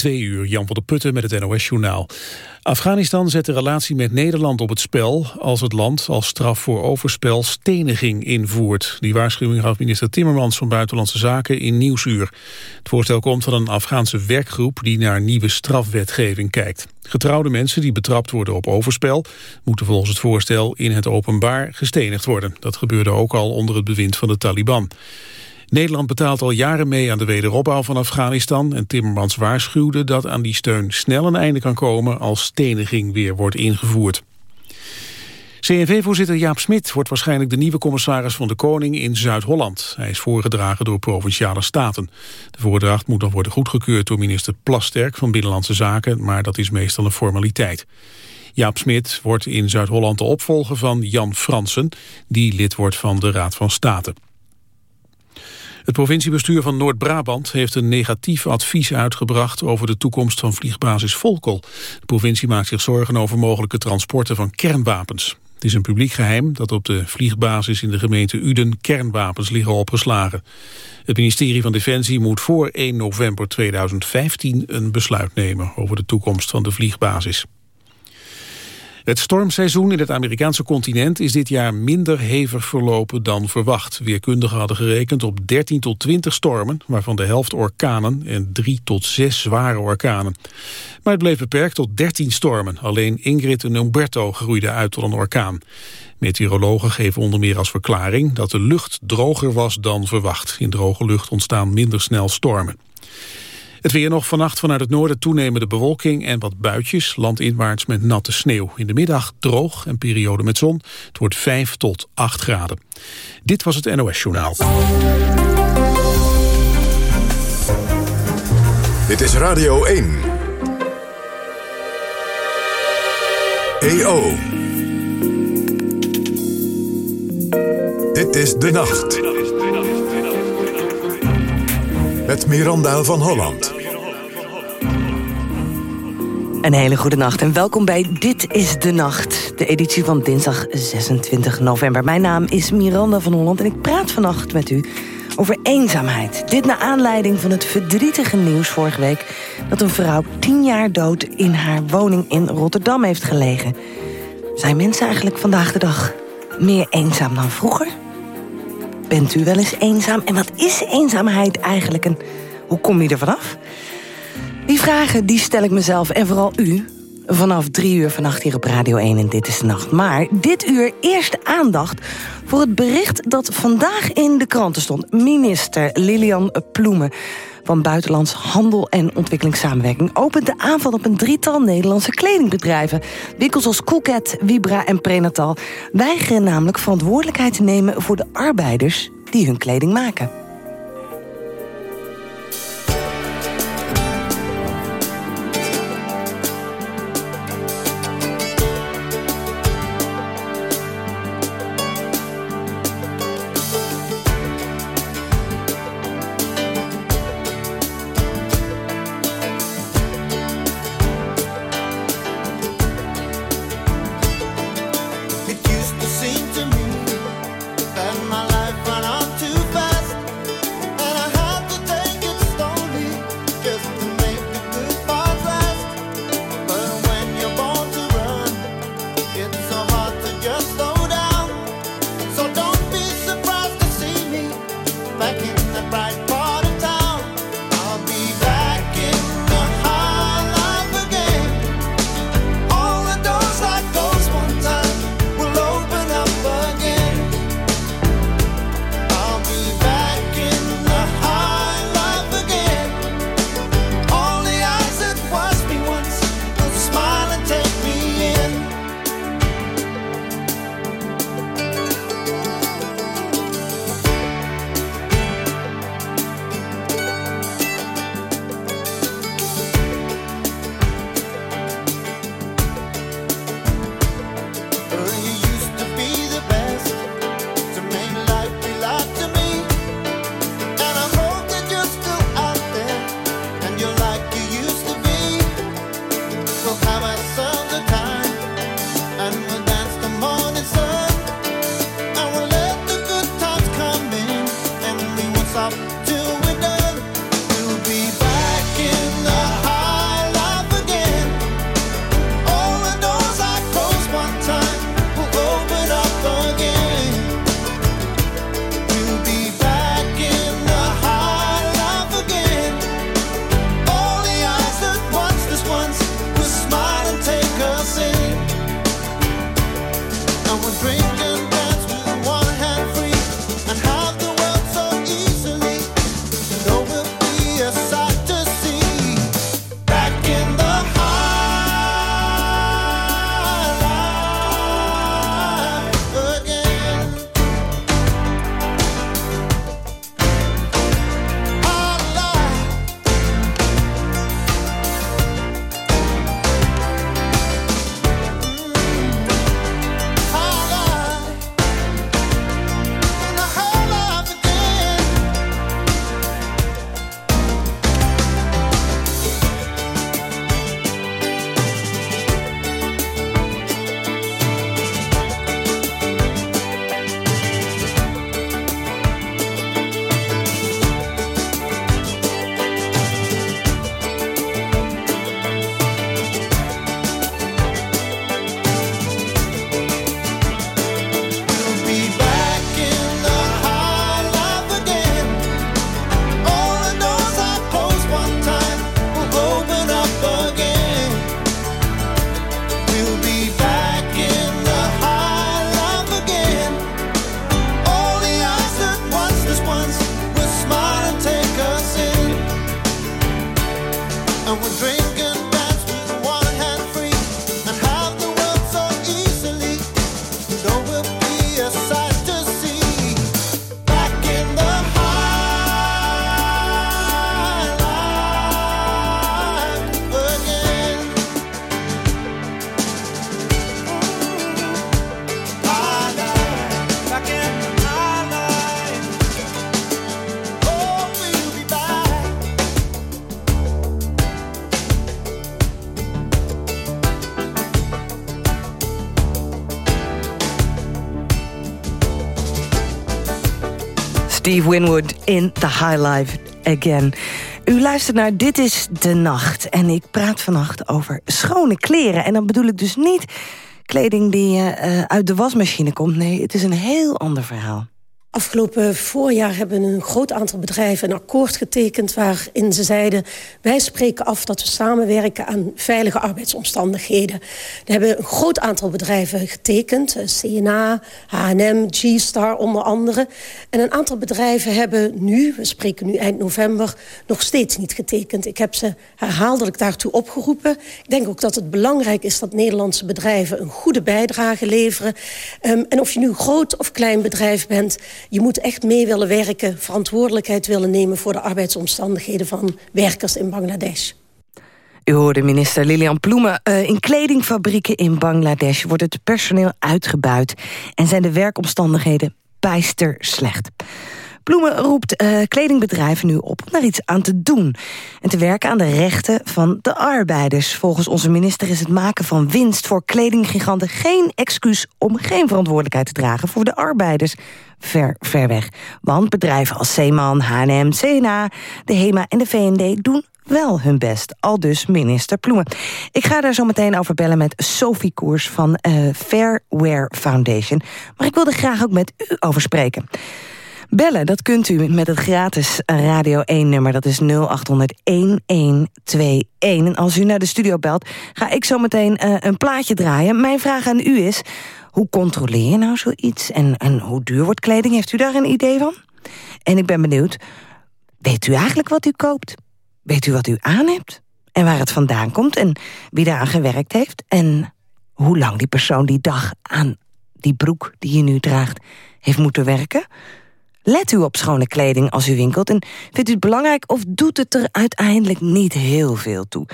Twee uur, Jan van der Putten met het NOS-journaal. Afghanistan zet de relatie met Nederland op het spel... als het land als straf voor overspel steniging invoert. Die waarschuwing gaf minister Timmermans van Buitenlandse Zaken in Nieuwsuur. Het voorstel komt van een Afghaanse werkgroep... die naar nieuwe strafwetgeving kijkt. Getrouwde mensen die betrapt worden op overspel... moeten volgens het voorstel in het openbaar gestenigd worden. Dat gebeurde ook al onder het bewind van de Taliban. Nederland betaalt al jaren mee aan de wederopbouw van Afghanistan... en Timmermans waarschuwde dat aan die steun snel een einde kan komen... als steniging weer wordt ingevoerd. CNV-voorzitter Jaap Smit wordt waarschijnlijk de nieuwe commissaris van de Koning in Zuid-Holland. Hij is voorgedragen door Provinciale Staten. De voordracht moet nog worden goedgekeurd door minister Plasterk van Binnenlandse Zaken, maar dat is meestal een formaliteit. Jaap Smit wordt in Zuid-Holland de opvolger van Jan Fransen, die lid wordt van de Raad van State. Het provinciebestuur van Noord-Brabant heeft een negatief advies uitgebracht over de toekomst van vliegbasis Volkel. De provincie maakt zich zorgen over mogelijke transporten van kernwapens. Het is een publiek geheim dat op de vliegbasis in de gemeente Uden kernwapens liggen opgeslagen. Het ministerie van Defensie moet voor 1 november 2015 een besluit nemen over de toekomst van de vliegbasis. Het stormseizoen in het Amerikaanse continent is dit jaar minder hevig verlopen dan verwacht. Weerkundigen hadden gerekend op 13 tot 20 stormen, waarvan de helft orkanen en 3 tot 6 zware orkanen. Maar het bleef beperkt tot 13 stormen. Alleen Ingrid en Umberto groeiden uit tot een orkaan. Meteorologen geven onder meer als verklaring dat de lucht droger was dan verwacht. In droge lucht ontstaan minder snel stormen. Het weer nog vannacht vanuit het noorden toenemende bewolking en wat buitjes, landinwaarts met natte sneeuw. In de middag droog en periode met zon. Het wordt 5 tot 8 graden. Dit was het NOS Journaal. Dit is Radio 1. EO. Dit is De Nacht. Met Miranda van Holland. Een hele goede nacht en welkom bij Dit is de Nacht. De editie van dinsdag 26 november. Mijn naam is Miranda van Holland en ik praat vannacht met u over eenzaamheid. Dit naar aanleiding van het verdrietige nieuws vorige week... dat een vrouw tien jaar dood in haar woning in Rotterdam heeft gelegen. Zijn mensen eigenlijk vandaag de dag meer eenzaam dan vroeger? Bent u wel eens eenzaam? En wat is eenzaamheid eigenlijk en hoe kom je er vanaf? Vragen die stel ik mezelf en vooral u... vanaf drie uur vannacht hier op Radio 1 en Dit is de Nacht. Maar dit uur eerst aandacht voor het bericht dat vandaag in de kranten stond. Minister Lilian Ploemen van Buitenlands Handel en Ontwikkelingssamenwerking... opent de aanval op een drietal Nederlandse kledingbedrijven. Winkels als Coolcat, Vibra en Prenatal weigeren namelijk verantwoordelijkheid te nemen... voor de arbeiders die hun kleding maken. Steve Winwood in The High Life Again. U luistert naar Dit is de Nacht. En ik praat vannacht over schone kleren. En dan bedoel ik dus niet kleding die uh, uit de wasmachine komt. Nee, het is een heel ander verhaal. Afgelopen voorjaar hebben een groot aantal bedrijven een akkoord getekend... waarin ze zeiden, wij spreken af dat we samenwerken aan veilige arbeidsomstandigheden. Er hebben een groot aantal bedrijven getekend. Eh, CNA, H&M, G-Star onder andere. En een aantal bedrijven hebben nu, we spreken nu eind november... nog steeds niet getekend. Ik heb ze herhaaldelijk daartoe opgeroepen. Ik denk ook dat het belangrijk is dat Nederlandse bedrijven... een goede bijdrage leveren. Um, en of je nu groot of klein bedrijf bent je moet echt mee willen werken, verantwoordelijkheid willen nemen... voor de arbeidsomstandigheden van werkers in Bangladesh. U hoorde minister Lilian Ploemen. Uh, in kledingfabrieken in Bangladesh wordt het personeel uitgebuit... en zijn de werkomstandigheden bijster slecht. Ploemen roept uh, kledingbedrijven nu op om daar iets aan te doen. En te werken aan de rechten van de arbeiders. Volgens onze minister is het maken van winst voor kledinggiganten... geen excuus om geen verantwoordelijkheid te dragen voor de arbeiders. Ver, ver weg. Want bedrijven als Zeeman, H&M, CNA, de HEMA en de VND doen wel hun best. Al dus minister Ploemen. Ik ga daar zo meteen over bellen met Sophie Koers van uh, Fairwear Foundation. Maar ik wilde graag ook met u over spreken. Bellen, dat kunt u met het gratis Radio 1-nummer. Dat is 0800-1121. En als u naar de studio belt, ga ik zo meteen uh, een plaatje draaien. Mijn vraag aan u is, hoe controleer je nou zoiets? En, en hoe duur wordt kleding? Heeft u daar een idee van? En ik ben benieuwd, weet u eigenlijk wat u koopt? Weet u wat u aan hebt? En waar het vandaan komt? En wie daaraan gewerkt heeft? En hoe lang die persoon die dag aan die broek die je nu draagt heeft moeten werken? Let u op schone kleding als u winkelt en vindt u het belangrijk of doet het er uiteindelijk niet heel veel toe?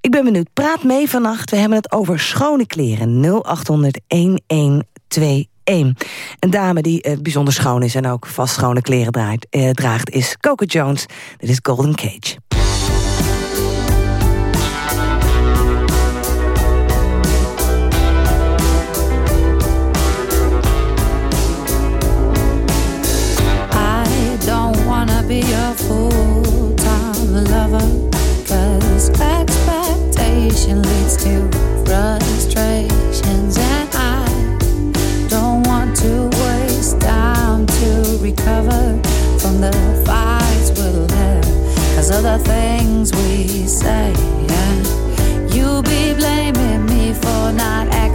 Ik ben benieuwd, praat mee vannacht. We hebben het over schone kleren. 0800 1121. Een dame die uh, bijzonder schoon is en ook vast schone kleren draait, uh, draagt is Coco Jones. Dit is Golden Cage. lover. Cause expectation leads to frustrations, and I don't want to waste time to recover from the fights we'll have. Cause of the things we say, and you'll be blaming me for not acting.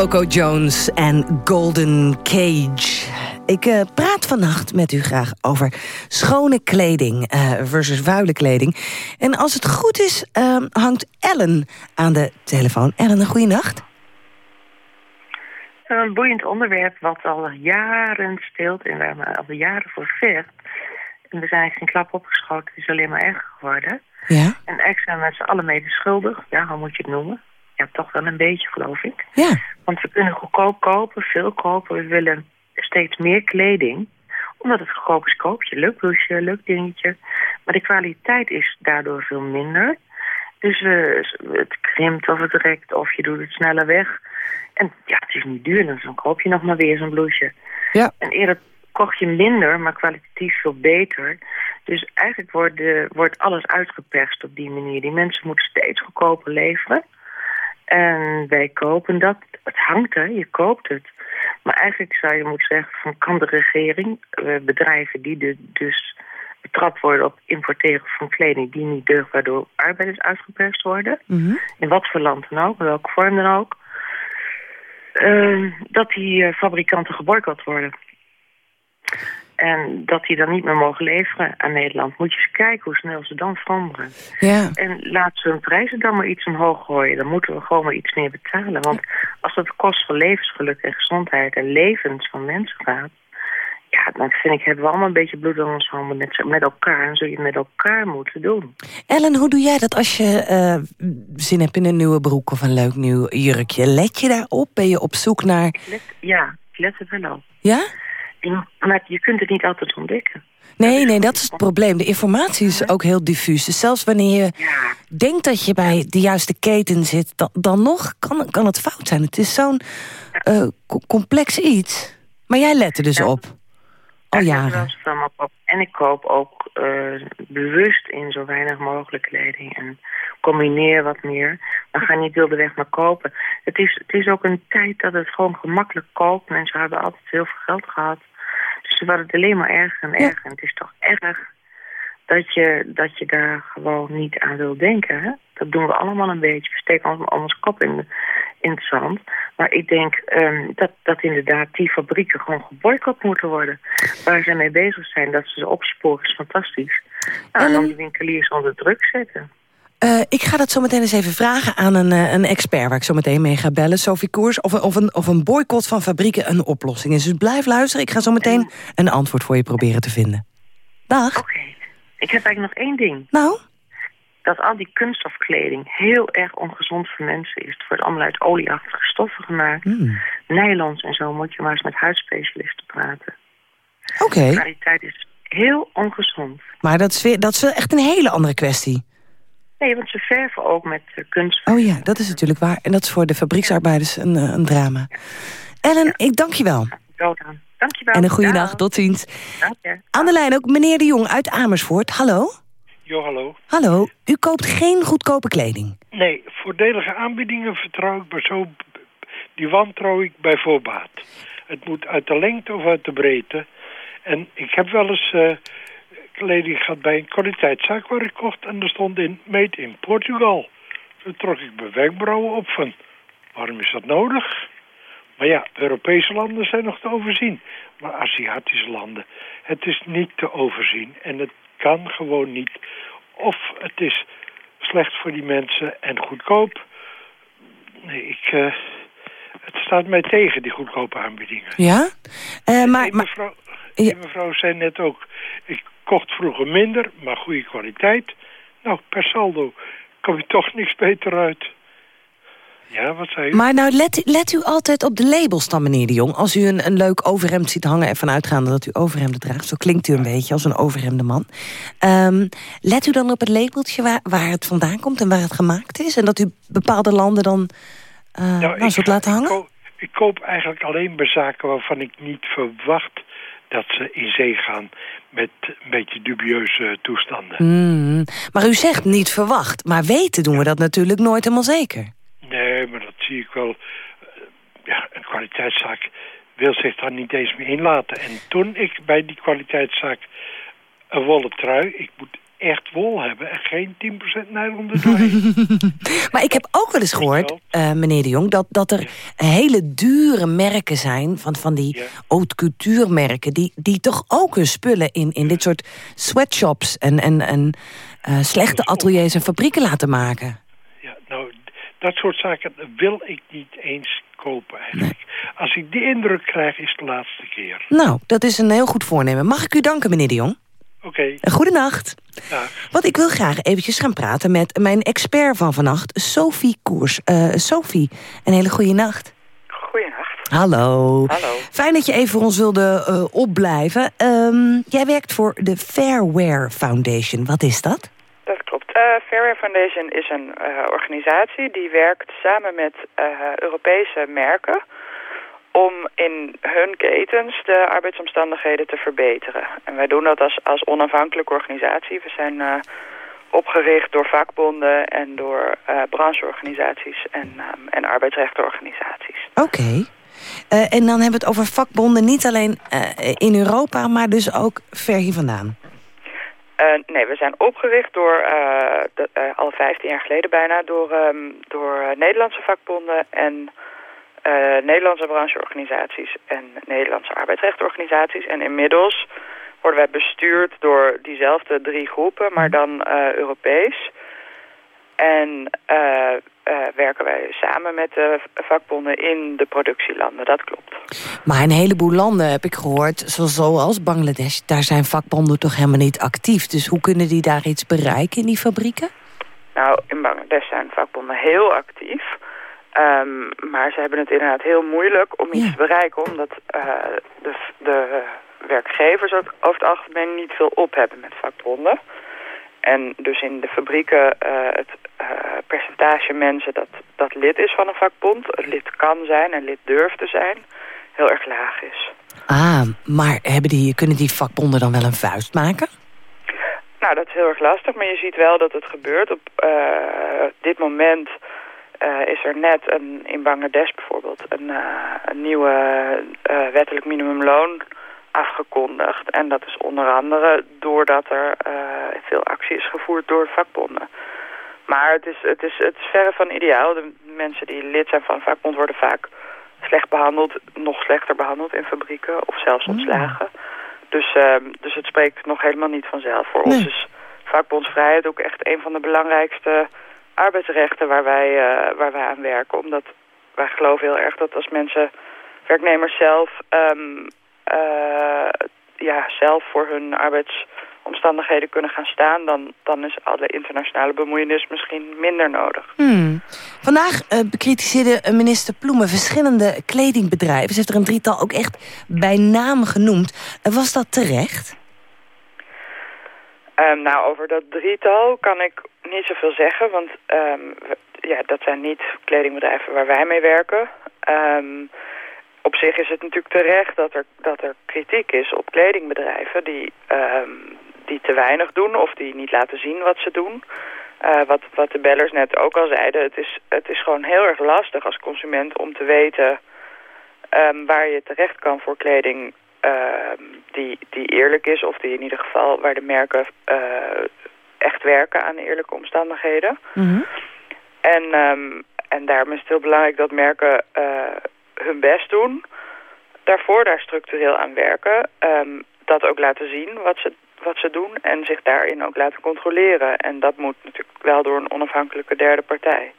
Coco Jones en Golden Cage. Ik uh, praat vannacht met u graag over schone kleding uh, versus vuile kleding. En als het goed is, uh, hangt Ellen aan de telefoon. Ellen, een goede nacht. Een boeiend onderwerp wat al jaren speelt en waar men al jaren voor vecht. En we zijn geen klap opgeschoten, het is alleen maar erger geworden. Ja. En eigenlijk zijn we met z'n allen mede schuldig. Ja, hoe moet je het noemen? Ja, toch wel een beetje, geloof ik. Ja. Want we kunnen goedkoop kopen, veel kopen. We willen steeds meer kleding. Omdat het goedkoop is, koop je. Leuk blouseje, leuk dingetje. Maar de kwaliteit is daardoor veel minder. Dus uh, het krimpt of het rekt of je doet het sneller weg. En ja, het is niet duur, dus dan koop je nog maar weer zo'n blouseje. Ja. En eerder kocht je minder, maar kwalitatief veel beter. Dus eigenlijk wordt, wordt alles uitgeperst op die manier. Die mensen moeten steeds goedkoper leveren. En wij kopen dat. Het hangt er, je koopt het. Maar eigenlijk zou je moeten zeggen, van kan de regering, uh, bedrijven die de, dus betrapt worden op importeren van kleding die niet deugt, waardoor arbeiders uitgeperst worden, mm -hmm. in wat voor land dan ook, in welke vorm dan ook, uh, dat die uh, fabrikanten geboycott worden. En dat die dan niet meer mogen leveren aan Nederland. Moet je eens kijken hoe snel ze dan veranderen. Ja. En laten ze hun prijzen dan maar iets omhoog gooien. Dan moeten we gewoon maar iets meer betalen. Want als het kost van levensgeluk en gezondheid en levens van mensen gaat... Ja, dan vind ik, hebben we allemaal een beetje bloed aan ons handen met, met elkaar. En zul je het met elkaar moeten doen. Ellen, hoe doe jij dat als je uh, zin hebt in een nieuwe broek of een leuk nieuw jurkje? Let je daarop? Ben je op zoek naar... Let, ja, ik let er wel op. Ja? Maar je kunt het niet altijd ontdekken. Nee, nee, dat is het probleem. De informatie is ook heel diffuus. Dus zelfs wanneer je ja. denkt dat je bij de juiste keten zit... dan, dan nog kan, kan het fout zijn. Het is zo'n uh, complex iets. Maar jij let er dus ja. op. Al ja, jaren. En ik koop ook uh, bewust in zo weinig mogelijk kleding. En combineer wat meer. Maar ga niet wilde weg maar kopen. Het is, het is ook een tijd dat het gewoon gemakkelijk koopt. Mensen hebben altijd heel veel geld gehad. Dus ze worden het alleen maar erger en erger. En het is toch erg dat je, dat je daar gewoon niet aan wil denken. Hè? Dat doen we allemaal een beetje. We steken ons, ons kop in, in het zand. Maar ik denk um, dat, dat inderdaad die fabrieken gewoon geboycott moeten worden. Waar ze mee bezig zijn, dat ze ze opsporen, is fantastisch. Nou, en dan die winkeliers onder druk zetten. Uh, ik ga dat zo meteen eens even vragen aan een, uh, een expert... waar ik zo meteen mee ga bellen, Sophie Koers... of, of, een, of een boycott van fabrieken een oplossing is. Dus blijf luisteren, ik ga zo meteen een antwoord voor je proberen te vinden. Dag. Oké, okay. ik heb eigenlijk nog één ding. Nou? Dat al die kunststofkleding heel erg ongezond voor mensen is. Het wordt allemaal uit olieachtige stoffen gemaakt. Mm. Nylons en zo moet je maar eens met huidspecialisten praten. Oké. Okay. De kwaliteit is heel ongezond. Maar dat is, weer, dat is echt een hele andere kwestie. Nee, want ze verven ook met uh, kunst. Oh ja, dat is natuurlijk waar. En dat is voor de fabrieksarbeiders een, uh, een drama. Ellen, ja. ik dank je wel. Doodaan. Dank je wel. En een goede dag, tot ziens. Dank je. Aan de lijn ook meneer de Jong uit Amersfoort. Hallo? Jo, hallo. Hallo, u koopt geen goedkope kleding? Nee, voordelige aanbiedingen vertrouw ik maar zo... Die wantrouw ik bij voorbaat. Het moet uit de lengte of uit de breedte. En ik heb wel eens... Uh, kleding gehad bij een kwaliteitszaak waar ik kocht... en er stond in made in Portugal. Toen trok ik mijn wenkbrauwen op van... waarom is dat nodig? Maar ja, Europese landen zijn nog te overzien. Maar Aziatische landen, het is niet te overzien. En het kan gewoon niet. Of het is slecht voor die mensen en goedkoop. Nee, ik... Uh, het staat mij tegen, die goedkope aanbiedingen. Ja? Uh, maar, mevrouw, die mevrouw zei net ook... ik kocht vroeger minder, maar goede kwaliteit. Nou, per saldo kom je toch niks beter uit. Ja, wat zei u? Maar nou, let, let u altijd op de labels dan, meneer de Jong. Als u een, een leuk overhemd ziet hangen... ervan uitgaande dat u overhemden draagt... zo klinkt u een ja. beetje als een overhemde man. Um, let u dan op het labeltje waar, waar het vandaan komt... en waar het gemaakt is? En dat u bepaalde landen dan uh, nou, nou, zult laten hangen? Ik koop, ik koop eigenlijk alleen bij zaken waarvan ik niet verwacht dat ze in zee gaan met een beetje dubieuze toestanden. Mm, maar u zegt niet verwacht. Maar weten doen we dat natuurlijk nooit helemaal zeker. Nee, maar dat zie ik wel. Ja, een kwaliteitszaak wil zich daar niet eens meer inlaten. En toen ik bij die kwaliteitszaak een wollen trui... ik moet echt wol hebben en geen 10% nylon erdoorheen. Maar ik heb ook wel eens gehoord, eh, meneer de Jong... dat, dat er hele dure merken zijn, van, van die Ja. haute couture merken... Die, die toch ook hun spullen in, in dit soort sweatshops... en, en, en eh, slechte ateliers en fabrieken laten maken. Ja, nou, dat soort zaken wil ik niet eens kopen eigenlijk. Als ik die indruk krijg, is het de laatste keer. Nou, dat is een heel goed voornemen. Mag ik u danken, meneer de Jong? Oké, Een goede nacht. Ja. Want ik wil graag eventjes gaan praten met mijn expert van vannacht, Sophie Koers. Eh, Sophie, een hele goede nacht. Goeienacht. Hallo. Hallo. Fijn dat je even voor ons wilde eh, opblijven. Ehm, jij werkt voor de Fairwear Foundation. Wat is dat? Dat klopt. Eh Fairwear Foundation is een organisatie die werkt samen met Europese merken om in hun ketens de arbeidsomstandigheden te verbeteren. En wij doen dat als, als onafhankelijke organisatie. We zijn eh, opgericht door vakbonden en door eh, brancheorganisaties en, ehm, en arbeidsrechtenorganisaties. Oké. Eh, en dan hebben we het over vakbonden niet alleen in Europa... maar dus ook ver hier vandaan. Nee, we zijn opgericht door, de- al 15 jaar geleden bijna, door, ehm, door Nederlandse vakbonden en Nederlandse brancheorganisaties en Nederlandse arbeidsrechtenorganisaties. En inmiddels worden wij bestuurd door diezelfde drie groepen, maar dan eh, Europees. En eh, eh, werken wij samen met de vakbonden in de productielanden, dat klopt. Maar een heleboel landen heb ik gehoord, zo- zoals Bangladesh... daar zijn vakbonden toch helemaal niet actief. Dus hoe kunnen die daar iets bereiken in die fabrieken? Nou, in Bangladesh zijn vakbonden heel actief. Ehm, maar ze hebben het inderdaad heel moeilijk om iets Ja. te bereiken... omdat eh, de, de werkgevers ook over het algemeen niet veel op hebben met vakbonden. En dus in de fabrieken eh, het eh, percentage mensen dat, dat lid is van een vakbond... lid kan zijn en lid durft te zijn, heel erg laag is. Ah, maar hebben die, kunnen die vakbonden dan wel een vuist maken? Nou, dat is heel erg lastig, maar je ziet wel dat het gebeurt. Op dit moment eh, is er net een, in Bangladesh bijvoorbeeld een, eh, een nieuwe eh, wettelijk minimumloon afgekondigd. En dat is onder andere doordat er veel actie is gevoerd door vakbonden. Maar het is, het, is, het is verre van ideaal. De mensen die lid zijn van een vakbond worden vaak slecht behandeld, nog slechter behandeld in fabrieken of zelfs ontslagen. Dus, ehm, dus het spreekt nog helemaal niet vanzelf. Voor Nee. ons is vakbondsvrijheid ook echt een van de belangrijkste arbeidsrechten waar wij, eh, waar wij aan werken. Omdat wij geloven heel erg dat als mensen, werknemers zelf, ehm, eh, ja, zelf voor hun arbeidsomstandigheden kunnen gaan staan, dan, dan is alle internationale bemoeienis misschien minder nodig. Hmm. Vandaag eh, bekritiseerde minister Ploemen verschillende kledingbedrijven. Ze heeft er een drietal ook echt bij naam genoemd. Was dat terecht? Ehm, nou, over dat drietal kan ik niet zoveel zeggen, want ehm, ja, dat zijn niet kledingbedrijven waar wij mee werken. Ehm, op zich is het natuurlijk terecht dat er, dat er kritiek is op kledingbedrijven die, die te weinig doen of die niet laten zien wat ze doen. Eh, wat, wat de bellers net ook al zeiden, het is, het is gewoon heel erg lastig als consument om te weten waar je terecht kan voor kleding die, die eerlijk is of die in ieder geval waar de merken eh, echt werken aan eerlijke omstandigheden. En, ehm, en daarom is het heel belangrijk dat merken eh, hun best doen. Daarvoor daar structureel aan werken. ehm, dat ook laten zien wat ze, wat ze doen en zich daarin ook laten controleren. En dat moet natuurlijk wel door een onafhankelijke derde partij.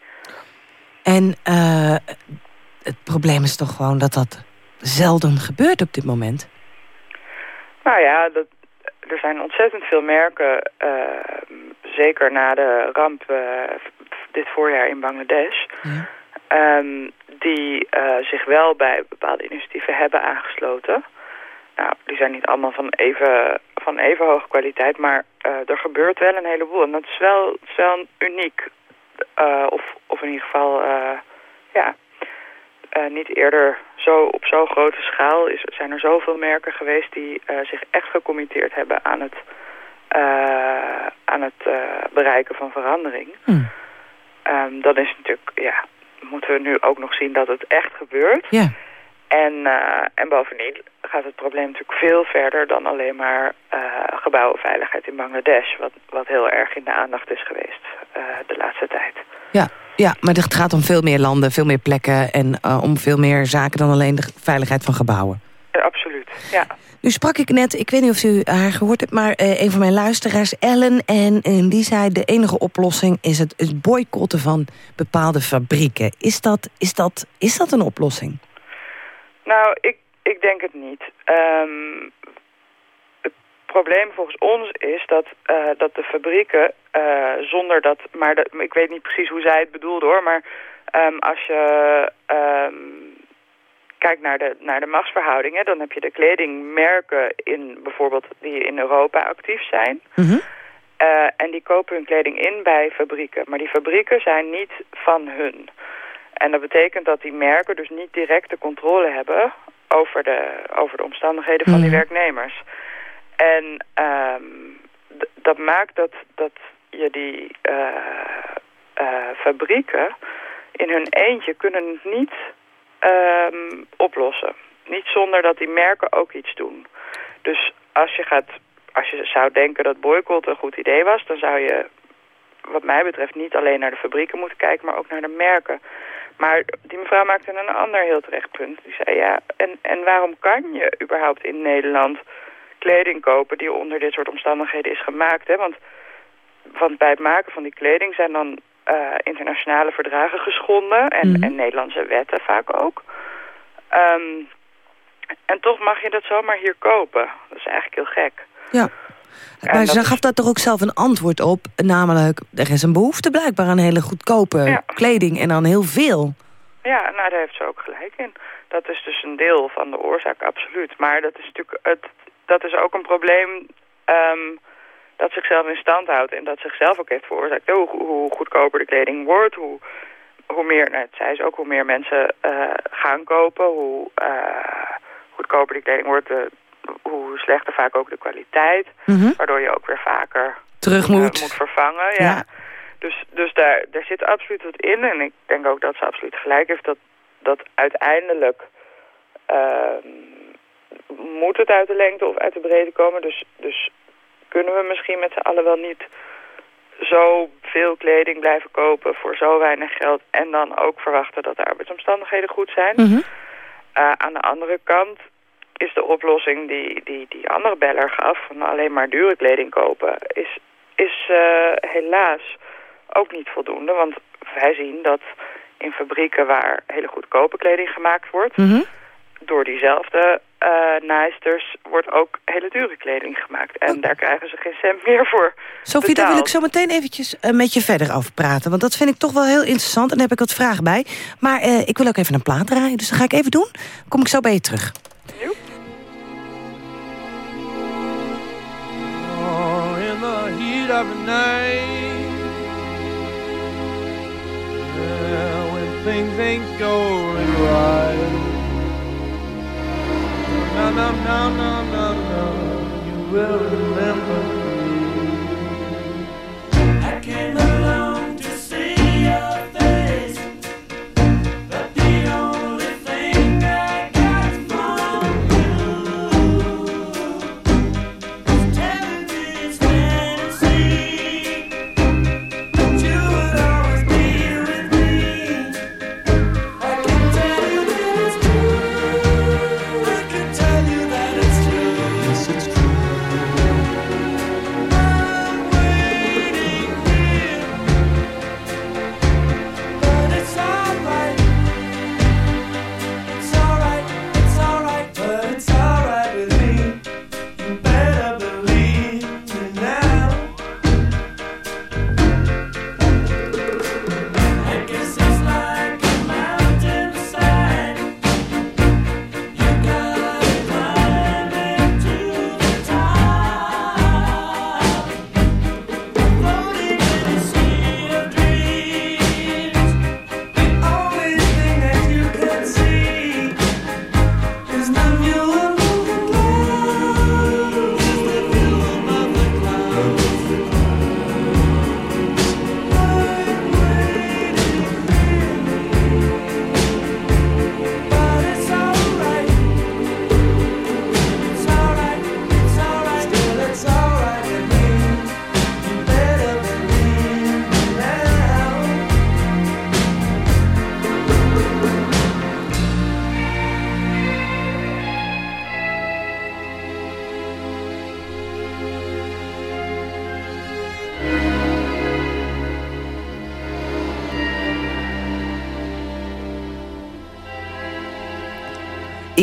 En eh, het probleem is toch gewoon dat dat zelden gebeurt op dit moment? Nou ja, dat, er zijn ontzettend veel merken, ehm, zeker na de ramp eh, dit voorjaar in Bangladesh, Ja. ehm, die eh, zich wel bij bepaalde initiatieven hebben aangesloten. Nou, die zijn niet allemaal van even, van even hoge kwaliteit, maar eh, er gebeurt wel een heleboel. En dat is wel, is wel uniek, eh, of, of in ieder geval, eh, ja, eh, niet eerder zo op zo'n grote schaal is, zijn er zoveel merken geweest die eh, zich echt gecommitteerd hebben aan het, eh, aan het bereiken van verandering. Hmm. Ehm, dan is natuurlijk, ja, moeten we nu ook nog zien dat het echt gebeurt. Ja. En, en bovendien gaat het probleem natuurlijk veel verder dan alleen maar gebouwenveiligheid in Bangladesh. Wat, wat heel erg in de aandacht is geweest de laatste tijd. Ja, ja, maar het gaat om veel meer landen, veel meer plekken... en uh, om veel meer zaken dan alleen de veiligheid van gebouwen. absoluut, ja. Nu sprak ik net, ik weet niet of u haar gehoord hebt... maar uh, een van mijn luisteraars, Ellen, en, en die zei... de enige oplossing is het, het boycotten van bepaalde fabrieken. Is dat, is dat, is dat een oplossing? Nou, ik, ik denk het niet. Um, probleem volgens ons is dat, uh, dat de fabrieken uh, zonder dat... maar de, ik weet niet precies hoe zij het bedoelde hoor... maar um, als je um, kijkt naar de, naar de machtsverhoudingen... dan heb je de kledingmerken in bijvoorbeeld die in Europa actief zijn... Mm -hmm. uh, en die kopen hun kleding in bij fabrieken. Maar die fabrieken zijn niet van hun. En dat betekent dat die merken dus niet direct de controle hebben over de, over de omstandigheden van Mhm. die werknemers. En um, dat maakt dat, dat je die uh, uh, fabrieken in hun eentje kunnen het niet um, oplossen. Niet zonder dat die merken ook iets doen. Dus als je, gaat, als je zou denken dat boycott een goed idee was... dan zou je wat mij betreft niet alleen naar de fabrieken moeten kijken... maar ook naar de merken. Maar die mevrouw maakte een ander heel terecht punt. Die zei, ja, en, en waarom kan je überhaupt in Nederland kleding kopen... die onder dit soort omstandigheden is gemaakt? Hè? Want, want bij het maken van die kleding zijn dan uh, internationale verdragen geschonden... En, Mhm. en Nederlandse wetten vaak ook. Um, en toch mag je dat zomaar hier kopen. Dat is eigenlijk heel gek. Ja. En Maar dat ze gaf daar toch ook zelf een antwoord op. Namelijk, er is een behoefte blijkbaar aan hele goedkope Ja. kleding en dan heel veel. Ja, nou daar heeft ze ook gelijk in. Dat is dus een deel van de oorzaak, absoluut. Maar dat is natuurlijk het, dat is ook een probleem um, dat zichzelf in stand houdt en dat zichzelf ook heeft veroorzaakt. Hoe, hoe goedkoper de kleding wordt, hoe, hoe meer, nou, het zei ze ook, hoe meer mensen uh, gaan kopen, hoe uh, goedkoper die kleding wordt, de, hoe slechter vaak ook de kwaliteit, Mhm. waardoor je ook weer vaker Terug uh, moet. moet vervangen. Ja. Ja. Dus, dus daar, daar zit absoluut wat in. En ik denk ook dat ze absoluut gelijk heeft dat, dat uiteindelijk uh, moet het uit de lengte of uit de breedte komen. Dus, dus kunnen we misschien met z'n allen wel niet zo veel kleding blijven kopen voor zo weinig geld. En dan ook verwachten dat de arbeidsomstandigheden goed zijn. Mhm. Uh, aan de andere kant is de oplossing die, die die andere beller gaf... van alleen maar dure kleding kopen... is, is uh, helaas ook niet voldoende. Want wij zien dat in fabrieken waar hele goedkope kleding gemaakt wordt... Mhm. door diezelfde uh, naaisters wordt ook hele dure kleding gemaakt. En Oh. daar krijgen ze geen cent meer voor Sophie, daar wil ik zo meteen eventjes uh, met je verder over praten. Want dat vind ik toch wel heel interessant en daar heb ik wat vragen bij. Maar uh, ik wil ook even een plaat draaien, dus dat ga ik even doen. Kom ik zo bij je terug. Joep. Oh, in the heat of the night yeah, When things ain't going right No, no, no, no, no, no. You will remember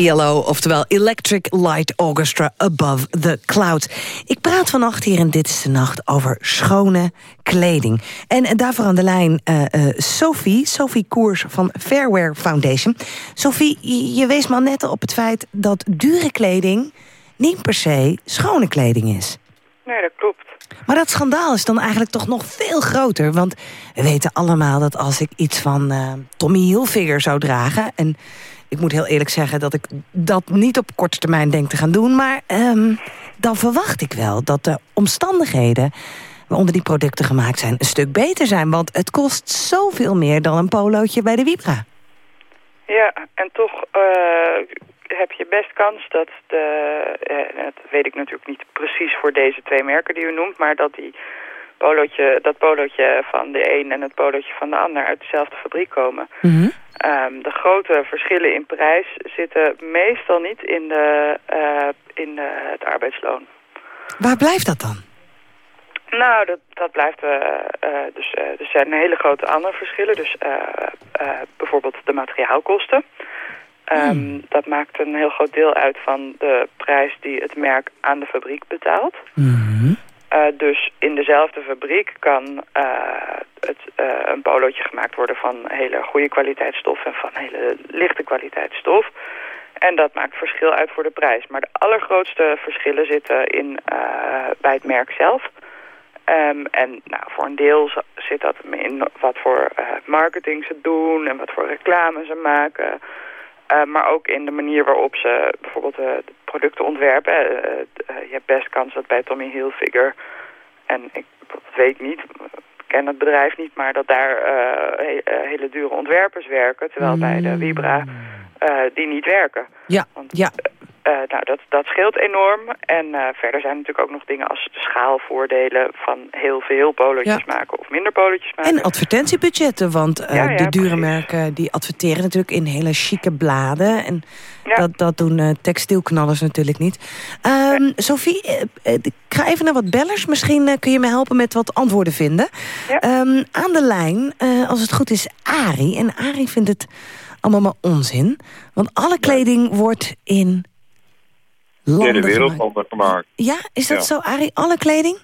ELO, oftewel Electric Light Orchestra Above the Clouds. Ik praat vannacht hier in Dit is de Nacht over schone kleding. En eh, daarvoor aan de lijn eh, eh, Sophie, Sophie Koers van Fairwear Foundation. Sophie, je, wees maar net op het feit dat dure kleding... niet per se schone kleding is. Nee, dat klopt. Maar dat schandaal is dan eigenlijk toch nog veel groter. Want we weten allemaal dat als ik iets van Tommy Hilfiger zou dragen... en ik moet heel eerlijk zeggen dat ik dat niet op korte termijn denk te gaan doen... maar ehm, dan verwacht ik wel dat de omstandigheden waaronder die producten gemaakt zijn... een stuk beter zijn, want het kost zoveel meer dan een polootje bij de Vibra. Ja, en toch eh, heb je best kans dat de... eh, dat weet ik natuurlijk niet precies voor deze twee merken die u noemt... maar dat die polootje, dat polootje van de een en het polootje van de ander uit dezelfde fabriek komen. Ehm, de grote verschillen in prijs zitten meestal niet in, de, eh, in de, het arbeidsloon. Waar blijft dat dan? Nou, dat, dat blijft... eh, eh, dus eh, er zijn hele grote andere verschillen. Dus eh, eh, bijvoorbeeld de materiaalkosten. Ehm, Dat maakt een heel groot deel uit van de prijs die het merk aan de fabriek betaalt. Eh, dus in dezelfde fabriek kan eh, het, eh, een polootje gemaakt worden van hele goede kwaliteitsstof en van hele lichte kwaliteitsstof. En dat maakt verschil uit voor de prijs. Maar de allergrootste verschillen zitten in, bij het merk zelf. Ehm, en nou, voor een deel zit dat in wat voor marketing ze doen en wat voor reclame ze maken. Eh, maar ook in de manier waarop ze bijvoorbeeld eh, de producten ontwerpen. Eh, je hebt best kans dat bij Tommy Hilfiger, en ik weet niet, ik ken het bedrijf niet, maar dat daar he- hele dure ontwerpers werken. Terwijl bij de Vibra eh, die niet werken. Ja, ja. Eh, nou, dat, dat scheelt enorm. En eh, verder zijn natuurlijk ook nog dingen als de schaalvoordelen van heel veel polootjes maken of minder polootjes maken. En advertentiebudgetten, want eh, Ja, ja, de dure precies. merken die adverteren natuurlijk in hele chique bladen. En dat, dat doen textielknallers natuurlijk niet. Ehm, Sophie, ik ga even naar wat bellers. Misschien kun je me helpen met wat antwoorden vinden. Ehm, aan de lijn, als het goed is, Ari. En Ari vindt het allemaal maar onzin. Want alle kleding wordt in landen Derde wereldlanden gemaakt. Ja, is dat Ja. zo, Ari? Alle kleding?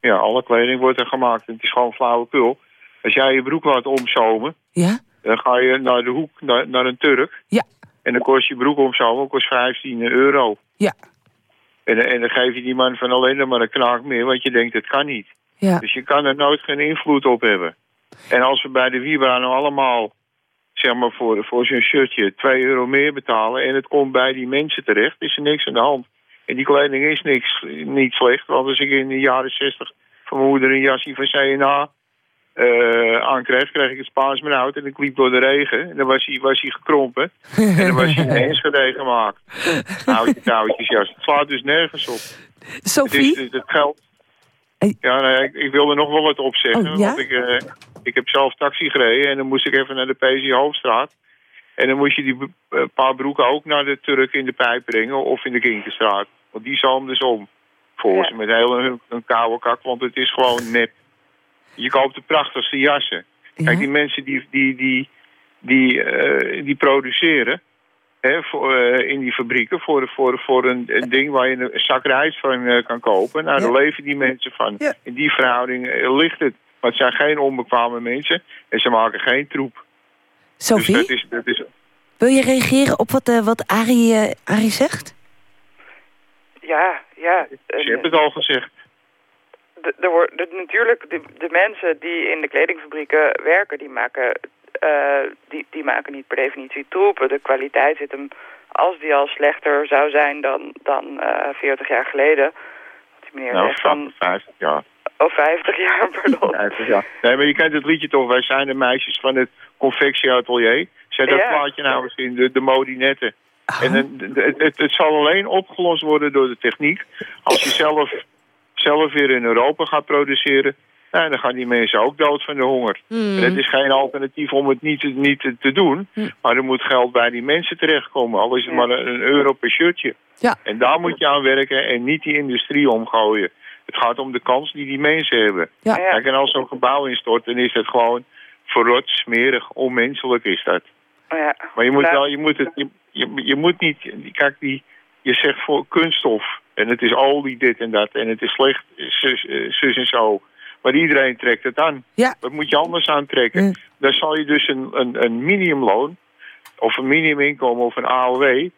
Ja, alle kleding wordt er gemaakt. Het is gewoon flauwekul. Als jij je broek laat omzomen, Ja? dan ga je naar de hoek, naar, naar een Turk. Ja. En dan kost je broek omzomen kost 15 euro. Ja. En, en dan geef je die man van alleen maar een knaak meer, want je denkt, het kan niet. Ja. Dus je kan er nooit geen invloed op hebben. En als we bij de nou allemaal, zeg maar voor, voor zo'n shirtje 2 euro meer betalen... en het komt bij die mensen terecht, is er niks aan de hand. En die kleding is niks, niet slecht. Want als ik in de jaren 60 van mijn moeder een jasje van CNA eh aankreeg... kreeg ik het Spaans mijn oud en ik liep door de regen. En dan was hij, was hij gekrompen. en dan was hij in Enschede gemaakt. Houtje, touwtjesjas. Het slaat dus nergens op. Sophie? Geld... Ja, nou ja, ik, ik wilde nog wel wat opzeggen. Oh, ja? Want ik, eh, ik heb zelf taxi gereden en dan moest ik even naar de PC Hoofdstraat. En dan moest je die eh, paar broeken ook naar de Turk in de pijp brengen of in de Kinkerstraat. Want die zal hem dus om. Voor ze met heel een, een koude kak, want het is gewoon nep. Je koopt de prachtigste jassen. Kijk, die mensen die, die, die, die, eh, die produceren hè, voor, eh, in die fabrieken voor, voor, voor een, een ding waar je een zak rijst van kan kopen. Nou, daar leven die mensen van. In die verhouding ligt het. Maar het zijn geen onbekwame mensen en ze maken geen troep. Sophie? Dus dat is, dat is, Wil je reageren op wat, eh, wat Arie, eh, Arie zegt? Ja, ja. je hebt het al gezegd. de, er wordt, de- natuurlijk, de, de mensen die in de kledingfabrieken werken, die maken, eh, die, die maken niet per definitie troepen. De kwaliteit zit hem, als die al slechter zou zijn dan, dan eh 40 jaar geleden. Wat die meneer Nou, zegt van, 50 jaar. Oh 50 jaar, pardon. 50 jaar. Nee, maar je kent het liedje toch. Wij zijn de meisjes van het confectieatelier. Zet dat Ja. plaatje nou eens in, de, de modinetten. En dan- het, het, het zal alleen opgelost worden door de techniek. Als je zelf, zelf weer in Europa gaat produceren... Nou, dan gaan die mensen ook dood van de honger. Mm. En het is geen alternatief om het niet, te- niet te, doen. Maar er moet geld bij die mensen terechtkomen. Al is het maar een, een euro per shirtje. Ja. En daar moet je aan werken en niet die industrie omgooien. Het gaat om de kans die die mensen hebben. Ja. Kijk, en als zo'n gebouw instort, dan is het gewoon verrot, smerig, onmenselijk is dat. Ja. Maar je moet, wel, je moet, het, je, je, je moet niet... Kijk, die, je zegt voor kunststof. En het is olie, dit en dat. En het is slecht, zus, eh, zus en zo. Maar iedereen trekt het aan. Ja. Wat moet je anders aantrekken? Mm. Dan zal je dus een, een, een minimumloon... of een minimuminkomen of een AOW...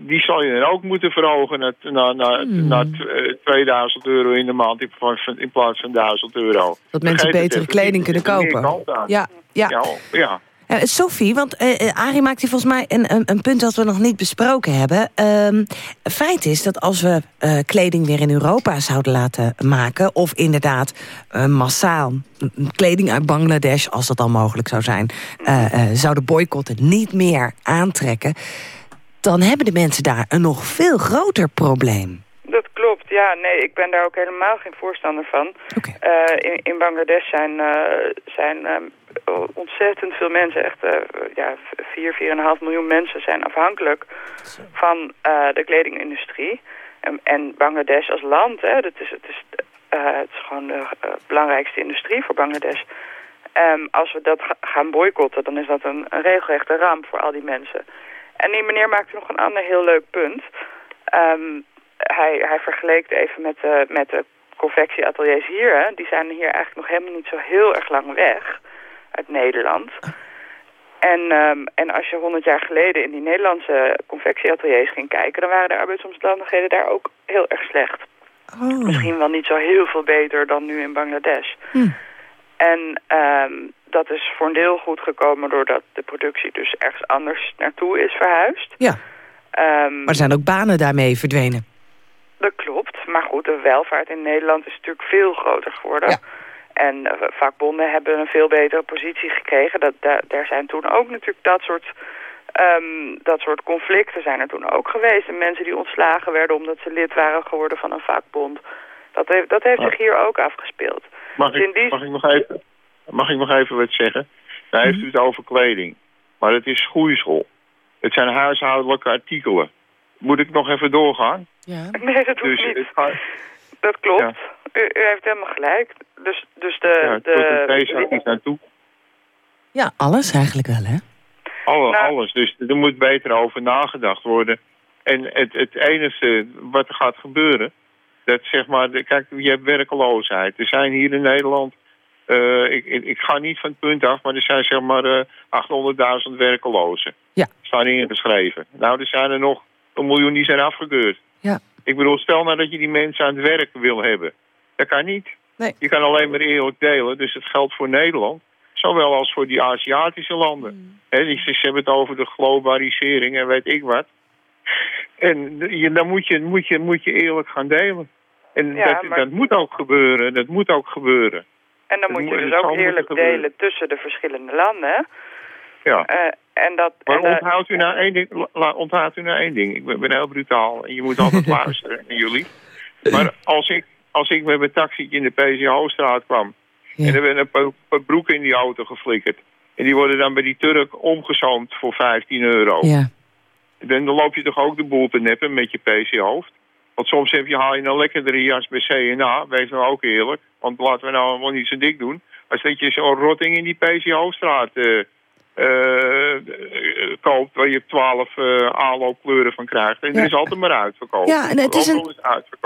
die zal je dan ook moeten verhogen naar, naar, naar, Hmm. naar eh, 2000 euro in de maand... in plaats van, in plaats van 1000 euro. Dat mensen betere kleding kunnen kopen. Ja, ja. Ja, ja. Eh, Sophie, want eh, eh, Arie maakt hier volgens mij een, een, een punt dat we nog niet besproken hebben. Ehm feit is dat als we eh, kleding weer in Europa zouden laten maken... of inderdaad eh, massaal kleding uit Bangladesh, als dat al mogelijk zou zijn... eh, eh, zouden boycotten, niet meer aantrekken... dan hebben de mensen daar een nog veel groter probleem. Dat klopt, ja. Nee, ik ben daar ook helemaal geen voorstander van. Eh, in, in Bangladesh zijn, eh, zijn ehm, ontzettend veel mensen, echt eh, ja, 4, 4,5 miljoen mensen zijn afhankelijk van eh, de kledingindustrie. En, en Bangladesh als land, hè, dat is, het, is, eh, het is gewoon de eh, belangrijkste industrie voor Bangladesh. Ehm, als we dat ga- gaan boycotten, dan is dat een, een regelrechte ramp voor al die mensen. En die meneer maakte nog een ander heel leuk punt. Ehm, hij, hij vergeleek even met de, met de confectieateliers hier. Hè. Die zijn hier eigenlijk nog helemaal niet zo heel erg lang weg uit Nederland. En, ehm, en als je honderd jaar geleden in die Nederlandse confectieateliers ging kijken... dan waren de arbeidsomstandigheden daar ook heel erg slecht. Oh. Misschien wel niet zo heel veel beter dan nu in Bangladesh. En ehm, dat is voor een deel goed gekomen doordat de productie dus ergens anders naartoe is verhuisd. Ja, Ehm, maar er zijn ook banen daarmee verdwenen. dat klopt. Maar goed, de welvaart in Nederland is natuurlijk veel groter geworden. Ja. En eh, vakbonden hebben een veel betere positie gekregen. Dat, daar, daar zijn toen ook natuurlijk dat soort, ehm, dat soort conflicten zijn er toen ook geweest. En mensen die ontslagen werden omdat ze lid waren geworden van een vakbond. Dat heeft, dat heeft zich hier ook afgespeeld. Mag Dus in die- ik, mag, ik nog even, mag ik nog even wat zeggen? Nou heeft u het over kleding. Maar het is schoeisel. Het zijn huishoudelijke artikelen. Moet ik nog even doorgaan? Ja. Nee, dat hoeft Dus niet. het gaat Dat klopt. Ja. U, u heeft helemaal gelijk. Dus, dus de... ja, de, theezak niet naartoe. ja, alles eigenlijk wel, hè? Alle, Nou- Alles. Dus er moet beter over nagedacht worden. En het, het enige wat er gaat gebeuren... Dat zeg maar, de- kijk, je hebt werkeloosheid. Er zijn hier in Nederland... eh, ik, ik, ik ga niet van het punt af, maar er zijn zeg maar eh 800.000 werkelozen. Ja. Staan ingeschreven. Nou, er zijn er nog een miljoen die zijn afgekeurd. Ja. Ik bedoel, stel nou dat je die mensen aan het werk wil hebben. Dat kan niet. Nee. Je kan alleen maar eerlijk delen. Dus het geldt voor Nederland. Zowel als voor die Aziatische landen. Mm. Hè, die- ze hebben het over de globalisering en weet ik wat. En je, dan moet je, moet, je, moet je eerlijk gaan delen. En Ja, dat, maar- dat moet ook gebeuren. Dat moet ook gebeuren. En dan moet je dus ook eerlijk delen tussen de verschillende landen. hè? Ja. Eh, en dat, Maar en, onthoudt u nou één ding. Onthoudt u nou één ding. Ik ben, ben heel brutaal en je moet altijd luisteren naar jullie. Maar als ik, als ik met mijn taxi in de PCO-straat kwam... Ja. en er werden een paar, paar broeken in die auto geflikkerd... en die worden dan bij die Turk omgezoomd voor 15 euro... Ja. dan dan loop je toch ook de boel te neppen met je PC-hoofd. Want soms heb je, haal je een lekkerdere jas bij CNA, wees nou ook eerlijk. Want laten we nou wel niet zo dik doen. Als dat je zo'n rotting in die PC-hoofdstraat eh eh, eh, koopt... waar je 12 eh ALO-kleuren van krijgt. En Ja. er is altijd maar uitverkocht. Ja, en het is een- is.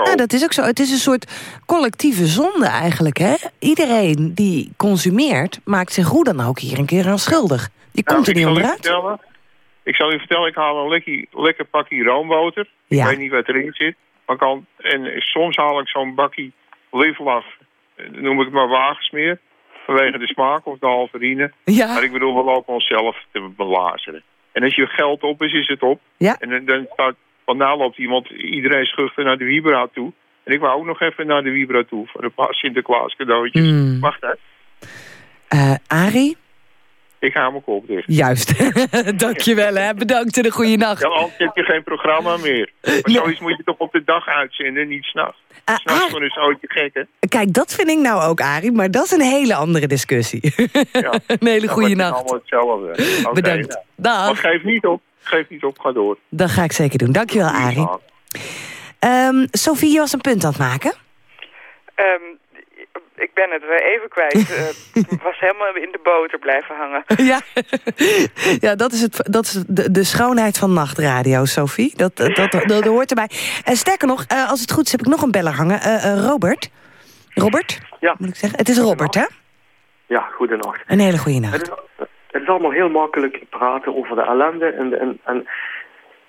Ja, dat is ook zo. Het is een soort collectieve zonde eigenlijk, hè? Iedereen die consumeert, maakt zich hoe dan ook hier een keer aan schuldig. Die komt Nou, er niet onderuit. Ik zal u vertellen, ik haal een lekker, lekker pakje roomboter. Ja. Ik weet niet wat erin zit. Maar kan, en soms haal ik zo'n bakje Livelaf, eh, noem ik het maar wagensmeer. Vanwege de smaak of de halverine. Ja. Maar ik bedoel, we lopen onszelf te belazeren. En als je geld op is, is het op. Ja. En dan, dan staat, want nou loopt iemand, iedereen schuchter naar de Vibra toe. En ik wou ook nog even naar de Vibra toe voor een paar Sinterklaas cadeautjes. Hmm. Wacht hè, Eh Arie? Ik hou mijn kop dicht. Juist. Dankjewel, hè. Bedankt en een goede nacht. Ja, anders heb je geen programma meer. Maar zoiets moet je toch op de dag uitzenden, niet s'nachts. S'nachts ah. voor een zootje gekken. Kijk, dat vind ik nou ook, Arie, maar dat is een hele andere discussie. Ja. een hele goede Ja, nacht. Het is allemaal hetzelfde. Bedankt. Maar Dag. geef niet op. Geef niet op, ga door. Dat ga ik zeker doen. Dankjewel, Arie. Ehm Sophie, je was een punt aan het maken. Ehm, ik ben het weer even kwijt. Eh, Ik was helemaal in de boter blijven hangen. Ja, ja dat is, het, dat is de, de schoonheid van nachtradio, Sophie. Dat, dat, dat, dat hoort erbij. En sterker nog, eh, als het goed is, heb ik nog een beller hangen. Eh, eh, Robert? Robert? Ja. Moet ik zeggen? Het is Robert, hè? Ja, goedenacht. Een hele goede Het nacht. is, het is allemaal heel makkelijk praten over de ellende en, de- en, en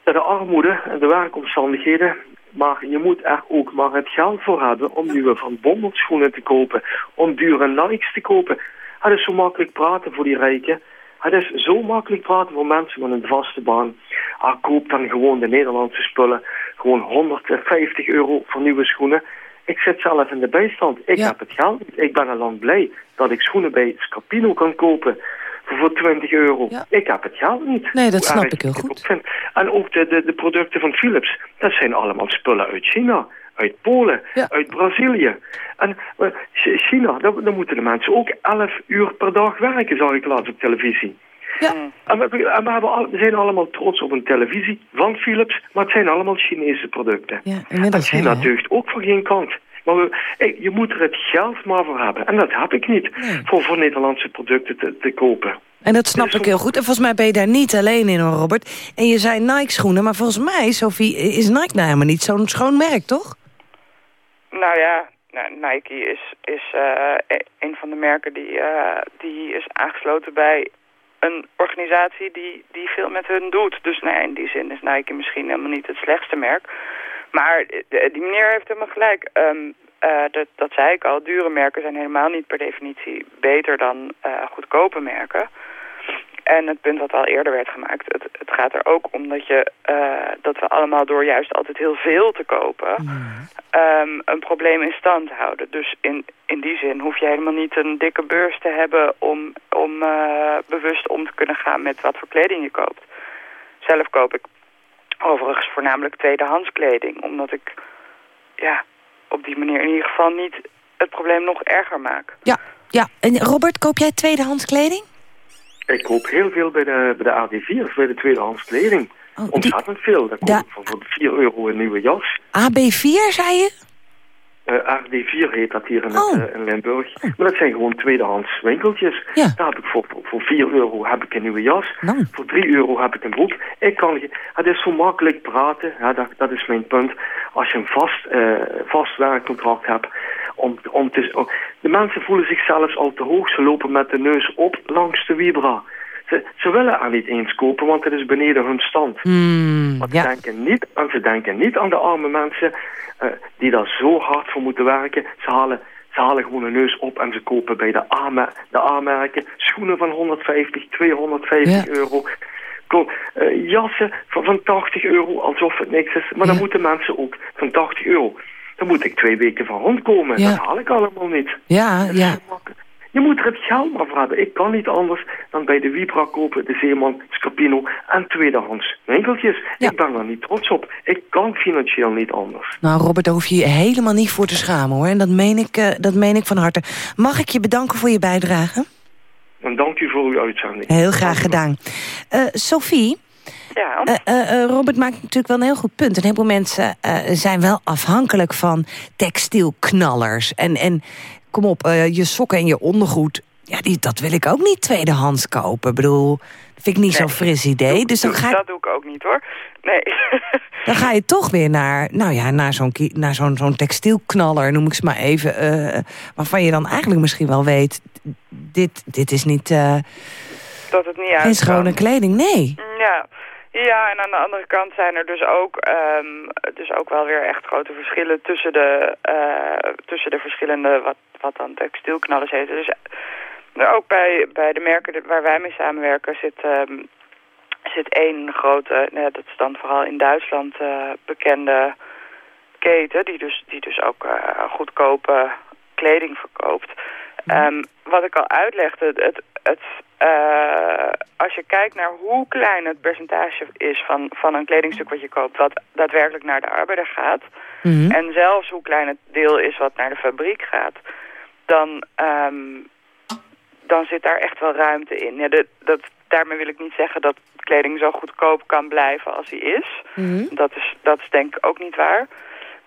de armoede en de werkomstandigheden. Maar je moet er ook maar het geld voor hebben om nieuwe Van Bommel schoenen te kopen. Om dure Nikes te kopen. Het is zo makkelijk praten voor die rijken. Het is zo makkelijk praten voor mensen met een vaste baan. Ah, koop dan gewoon de Nederlandse spullen. Gewoon 150 euro voor nieuwe schoenen. Ik zit zelf in de bijstand. Ik heb het geld. Ik ben al lang blij dat ik schoenen bij Scapino kan kopen voor, voor 20 euro. Ik heb het geld niet. Nee, dat snap ik heel goed. vind. En ook de, de, de producten van Philips, dat zijn allemaal spullen uit China. Uit Polen, uit Brazilië. En eh, Ch- China, daar, daar moeten de mensen ook 11 uur per dag werken, zag ik laatst op televisie. En, we, en we, hebben al, we zijn allemaal trots op een televisie van Philips, maar het zijn allemaal Chinese producten. en inmiddels China hè? deugt ook voor geen kant. Maar we, eh, je moet er het geld maar voor hebben. En dat heb ik niet, voor, voor Nederlandse producten te, te kopen. En dat snap ik heel goed. En volgens mij ben je daar niet alleen in, hoor, Robert. En je zei Nike-schoenen, maar volgens mij, Sophie, is Nike nou helemaal niet zo'n schoon merk, toch? Nou ja, nou, Nike is, is eh, e- een van de merken die, eh, die is aangesloten bij een organisatie die, die veel met hun doet. Dus nou ja, in die zin is Nike misschien helemaal niet het slechtste merk. Maar eh, die meneer heeft helemaal gelijk. Ehm, eh, dat, dat zei ik al, dure merken zijn helemaal niet per definitie beter dan eh, goedkope merken. En het punt wat al eerder werd gemaakt, het, het gaat er ook om dat, je, dat we allemaal door juist altijd heel veel te kopen, ehm, een probleem in stand houden. Dus in, in die zin hoef je helemaal niet een dikke beurs te hebben om, om bewust om te kunnen gaan met wat voor kleding je koopt. Zelf koop ik overigens voornamelijk tweedehands kleding, omdat ik ja, op die manier in ieder geval niet het probleem nog erger maak. Ja, ja. En Robert, koop jij tweedehands kleding? Ik koop heel veel bij de, bij de AD4, bij de tweedehands kleding. Ontzettend veel. Daar koop Da- voor 4 euro een nieuwe jas. AB4, zei je? Eh AD4 heet dat hier in, Oh. het, eh, in Limburg. Maar dat zijn gewoon tweedehands winkeltjes. Daar heb ik voor, voor, voor 4 euro heb ik een nieuwe jas. Nou. Voor 3 euro heb ik een broek. Ik kan, het is zo makkelijk praten. Ja, dat, dat is mijn punt. Als je een vast, eh, vast werkcontract hebt. Om, om te, om- de mensen voelen zich zelfs al te hoog. Ze lopen met de neus op langs de Vibra. Ze, ze willen er niet eens kopen, want het is beneden hun stand. Ze, denken niet, en ze denken niet aan de arme mensen eh, die daar zo hard voor moeten werken. Ze halen, ze halen gewoon een neus op en ze kopen bij de A- de A-merken schoenen van 150, 250 euro. Ko- eh, jassen van, van 80 euro, alsof het niks is. Maar dan moeten mensen ook van 80 euro. Dan moet ik twee weken van rondkomen. Ja. Dat haal ik allemaal niet. Ja, ja. Je moet er het geld maar voor hebben. Ik kan niet anders dan bij de Vibra kopen, de Zeeman, Scapino en tweedehands winkeltjes. Ik ben er niet trots op. Ik kan financieel niet anders. Nou, Robert, daar hoef je je helemaal niet voor te schamen, hoor. En dat meen ik, eh, dat meen ik van harte. Mag ik je bedanken voor je bijdrage? En dank u voor uw uitzending. Heel graag gedaan. Eh, Sophie? Ja. Eh, Robert maakt natuurlijk wel een heel goed punt. Een heleboel mensen eh, zijn wel afhankelijk van textielknallers. En, en kom op, eh, je sokken en je ondergoed... Ja, die, dat wil ik ook niet tweedehands kopen. Ik bedoel, dat vind ik niet zo'n fris idee. Dus dan ga, Dat doe ik ook niet hoor. Nee. dan ga je toch weer naar, nou ja, naar zo'n naar zo'n zo'n textielknaller, noem ik ze maar even. eh, waarvan je dan eigenlijk misschien wel weet... dit, dit is niet eh, dat het niet uit. geen schone kleding, nee. Ja. ja, en aan de andere kant zijn er dus ook, ehm, dus ook wel weer echt grote verschillen tussen de, tussen de verschillende, wat, wat dan textielknallers heet. Dus ook bij, bij de merken waar wij mee samenwerken zit, ehm, zit één grote, nou, dat is dan vooral in Duitsland eh, bekende keten, die dus, die dus ook eh, goedkope kleding verkoopt. Ehm, wat ik al uitlegde, het, het, het, eh, als je kijkt naar hoe klein het percentage is van, van een kledingstuk wat je koopt, wat daadwerkelijk naar de arbeider gaat, Mhm. en zelfs hoe klein het deel is wat naar de fabriek gaat, dan, ehm, dan zit daar echt wel ruimte in. Ja, de, dat, daarmee wil ik niet zeggen dat kleding zo goedkoop kan blijven als hij is. Dat, is dat is denk ik ook niet waar.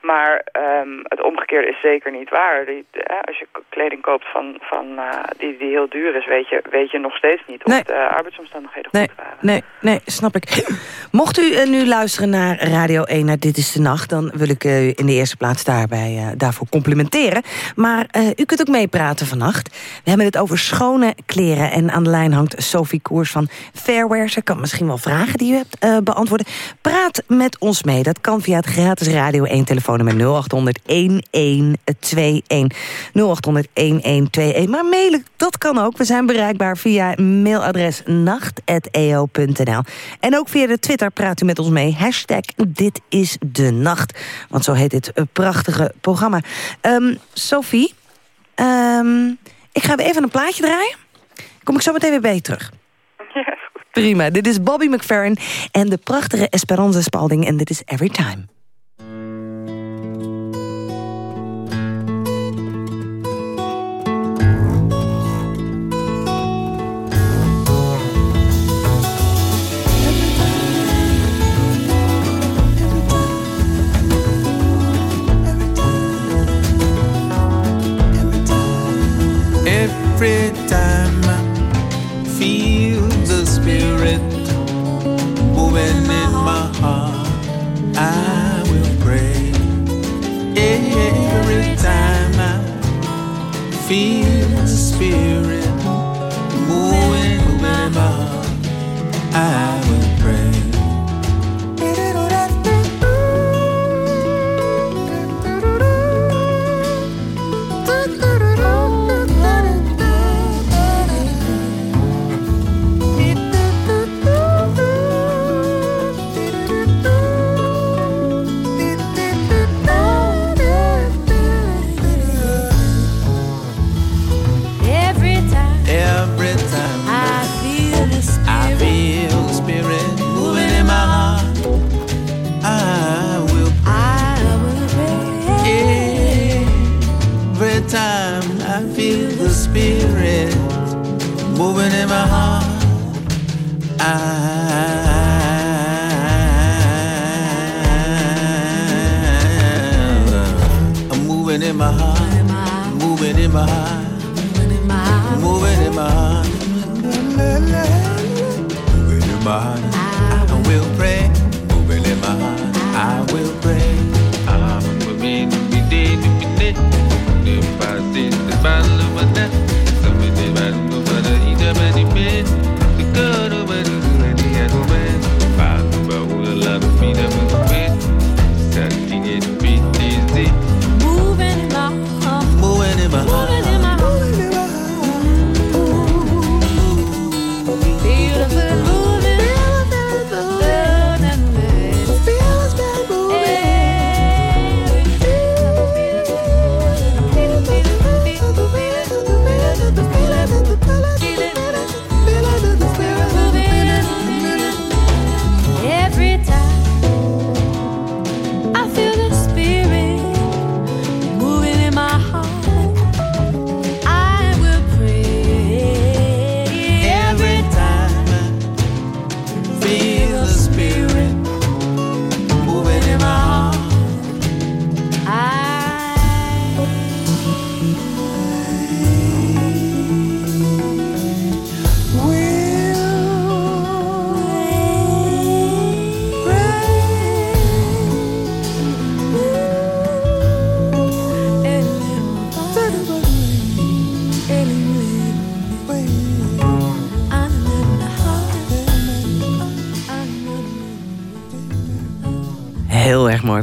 Maar ehm, het omgekeerde is zeker niet waar. Die, eh, als je kleding koopt van, van, eh, die, die heel duur is, weet je, weet je nog steeds niet of de arbeidsomstandigheden Nee, goed waren. nee, nee, snap ik. Mocht u eh, nu luisteren naar Radio 1, naar Dit is de Nacht... dan wil ik eh, u in de eerste plaats daarbij, daarvoor complimenteren. Maar u kunt ook meepraten vannacht. We hebben het over schone kleren. En aan de lijn hangt Sophie Koers van Fairwear. Ze kan misschien wel vragen die u hebt beantwoorden. Praat met ons mee. Dat kan via het gratis Radio 1 telefoonnummer 0800 1121. 0800 1121. Maar mailen, dat kan ook. We zijn bereikbaar via mailadres nacht.eo.nl. En ook via de Twitter praat u met ons mee. Hashtag Dit is de Nacht. Want zo heet dit eh, prachtige programma. Ehm, Sophie, ehm, ik ga even een plaatje draaien. Kom ik zo meteen weer bij je terug. Prima, dit is Bobby McFerrin en de prachtige Esperanza Spalding. En dit is Every Time. Moving in my heart, I will pray. Every time I feel the spirit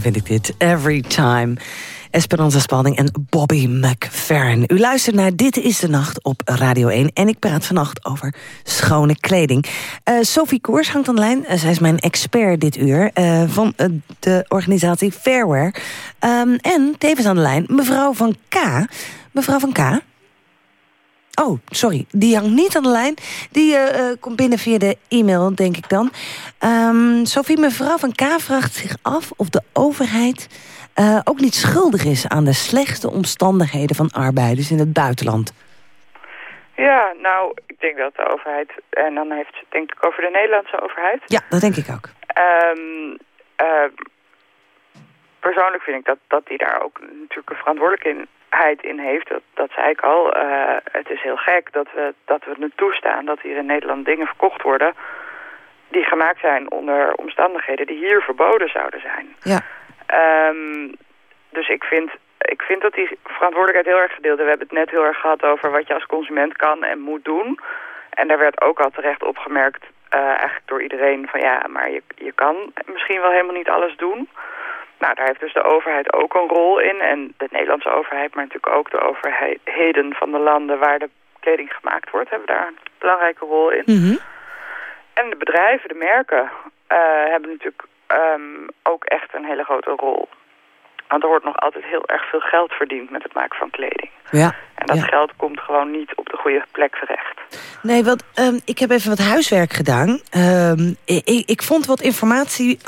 vind ik dit. Every time. Esperanza Spalding en Bobby McFerrin. U luistert naar Dit is de Nacht op Radio 1. En ik praat vannacht over schone kleding. Eh, Sophie Koers hangt aan de lijn. Eh, zij is mijn expert dit uur eh, van de organisatie Fairwear. Ehm, en tevens aan de lijn mevrouw van K. Mevrouw van K. Oh, sorry. Die hangt niet aan de lijn. Die eh, eh, komt binnen via de e-mail, denk ik dan. Ehm, Sophie, mevrouw van K vraagt zich af of de overheid... eh, ook niet schuldig is aan de slechtste omstandigheden van arbeiders in het buitenland. Ja, nou, ik denk dat de overheid, en dan heeft ze het denk ik over de Nederlandse overheid. Ja, dat denk ik ook. Ehm, eh, persoonlijk vind ik dat, dat die daar ook natuurlijk een verantwoordelijkheid in heeft. Dat, dat zei ik al. Eh, het is heel gek dat we, dat we het toestaan dat hier in Nederland dingen verkocht worden... die gemaakt zijn onder omstandigheden die hier verboden zouden zijn. Ja. Ehm, dus ik vind, ik vind dat die verantwoordelijkheid heel erg gedeeld is. We hebben het net heel erg gehad over wat je als consument kan en moet doen. En daar werd ook al terecht opgemerkt, eh, eigenlijk door iedereen, van ja, maar je, je kan misschien wel helemaal niet alles doen. Nou, daar heeft dus de overheid ook een rol in. En de Nederlandse overheid, maar natuurlijk ook de overheden van de landen waar de kleding gemaakt wordt, hebben daar een belangrijke rol in. Mhm. En de bedrijven, de merken, eh, hebben natuurlijk ehm, ook echt een hele grote rol. Want er wordt nog altijd heel erg veel geld verdiend met het maken van kleding. Ja. En dat ja. geld komt gewoon niet op de goede plek terecht. Nee, want ehm, ik heb even wat huiswerk gedaan. Ehm, ik, ik vond wat informatie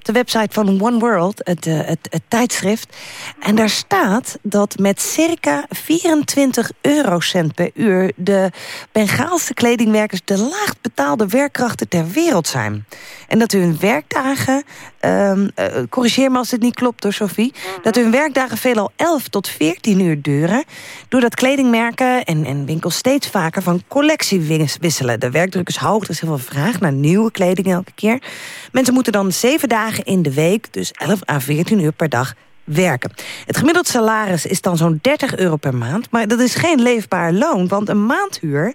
op de website van One World, het, eh, het, het tijdschrift. En daar staat dat met circa 24 eurocent per uur... de Bengaalse kledingwerkers de laagst betaalde werkkrachten ter wereld zijn. En dat hun werkdagen, ehm, eh, corrigeer me als het niet klopt door Sophie... dat hun werkdagen veelal 11 tot 14 uur duren... doordat kledingmerken en, en winkels steeds vaker van collectie wis- wisselen. De werkdruk is hoog, er is heel veel vraag naar nieuwe kleding elke keer. Mensen moeten dan zeven dagen in de week, dus 11 à 14 uur per dag werken. Het gemiddeld salaris is dan zo'n 30 euro per maand... maar dat is geen leefbaar loon, want een maandhuur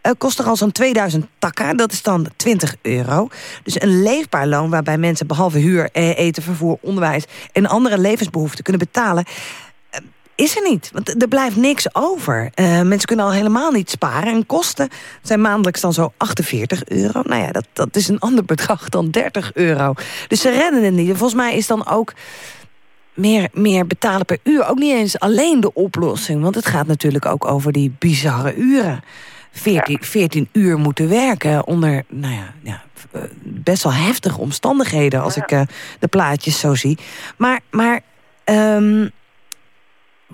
eh, kost er al zo'n 2000 takka. Dat is dan 20 euro. Dus een leefbaar loon waarbij mensen behalve huur, eh, eten, vervoer, onderwijs... en andere levensbehoeften kunnen betalen... Is er niet, want er blijft niks over. Eh, mensen kunnen al helemaal niet sparen. En kosten zijn maandelijks dan zo 48 euro. Nou ja, dat, dat is een ander bedrag dan 30 euro. Dus ze redden het niet. En volgens mij is dan ook meer, meer betalen per uur ook niet eens alleen de oplossing. Want het gaat natuurlijk ook over die bizarre uren. 14, 14 uur moeten werken onder nou ja, ja, eh, best wel heftige omstandigheden... als ik eh, de plaatjes zo zie. Maar, maar ehm,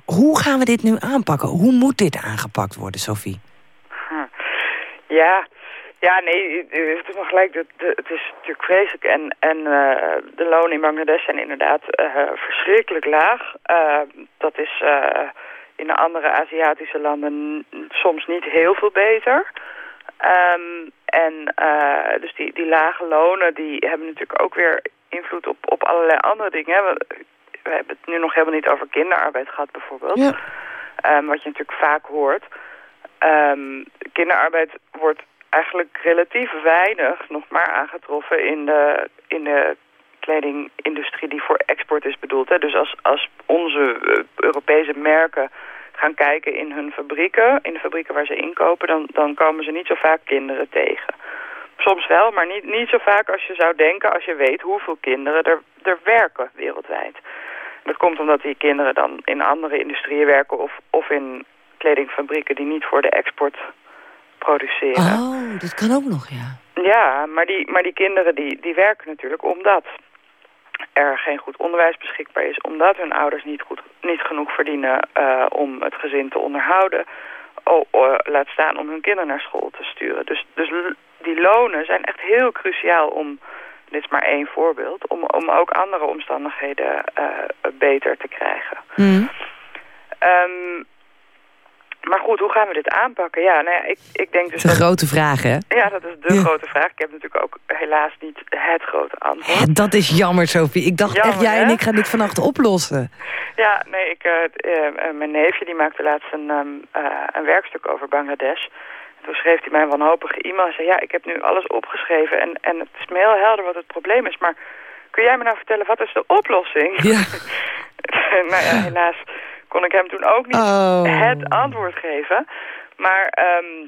hoe gaan we dit nu aanpakken? Hoe moet dit aangepakt worden, Sophie? Ja, ja nee, het nog gelijk. Het, is natuurlijk vreselijk. En, en eh, de lonen in Bangladesh zijn inderdaad eh, verschrikkelijk laag. Eh, dat is in de andere Aziatische landen soms niet heel veel beter. Ehm, en dus die, die lage lonen die hebben natuurlijk ook weer invloed op, op allerlei andere dingen. We hebben het nu nog helemaal niet over kinderarbeid gehad bijvoorbeeld. Ja. Ehm, wat je natuurlijk vaak hoort. Ehm, kinderarbeid wordt eigenlijk relatief weinig nog maar aangetroffen in de, in de kledingindustrie die voor export is bedoeld. Hè. Dus als, als onze eh, Europese merken gaan kijken in hun fabrieken, in de fabrieken waar ze inkopen, dan, dan komen ze niet zo vaak kinderen tegen. Soms wel, maar niet, niet zo vaak als je zou denken als je weet hoeveel kinderen er, er werken wereldwijd. Dat komt omdat die kinderen dan in andere industrieën werken of, of in kledingfabrieken die niet voor de export produceren. Oh, dat kan ook nog, ja. Ja, maar die, maar die kinderen die, die werken natuurlijk omdat er geen goed onderwijs beschikbaar is. Omdat hun ouders niet, goed, niet genoeg verdienen eh, om het gezin te onderhouden. Oh, oh, laat staan om hun kinderen naar school te sturen. Dus, dus die lonen zijn echt heel cruciaal om, dit is maar één voorbeeld, om, om ook andere omstandigheden eh, beter te krijgen. Mhm. Ehm, maar goed, hoe gaan we dit aanpakken? Ja, nou ja, ik, ik denk dus Dat is een grote vraag, hè? Ja, dat is de Ja. grote vraag. Ik heb natuurlijk ook helaas niet het grote antwoord. Dat is jammer, Sophie. Ik dacht Jammer, echt, jij en ik gaan dit vannacht oplossen. Ja, nee, ik, eh, eh, mijn neefje die maakte laatst een, ehm, eh, een werkstuk over Bangladesh. En toen schreef hij mij een wanhopige e-mail en zei... ja, ik heb nu alles opgeschreven en, en het is me heel helder wat het probleem is... maar kun jij me nou vertellen, wat is de oplossing? Ja. nou ja, helaas kon ik hem toen ook niet Oh. het antwoord geven. Maar, ehm,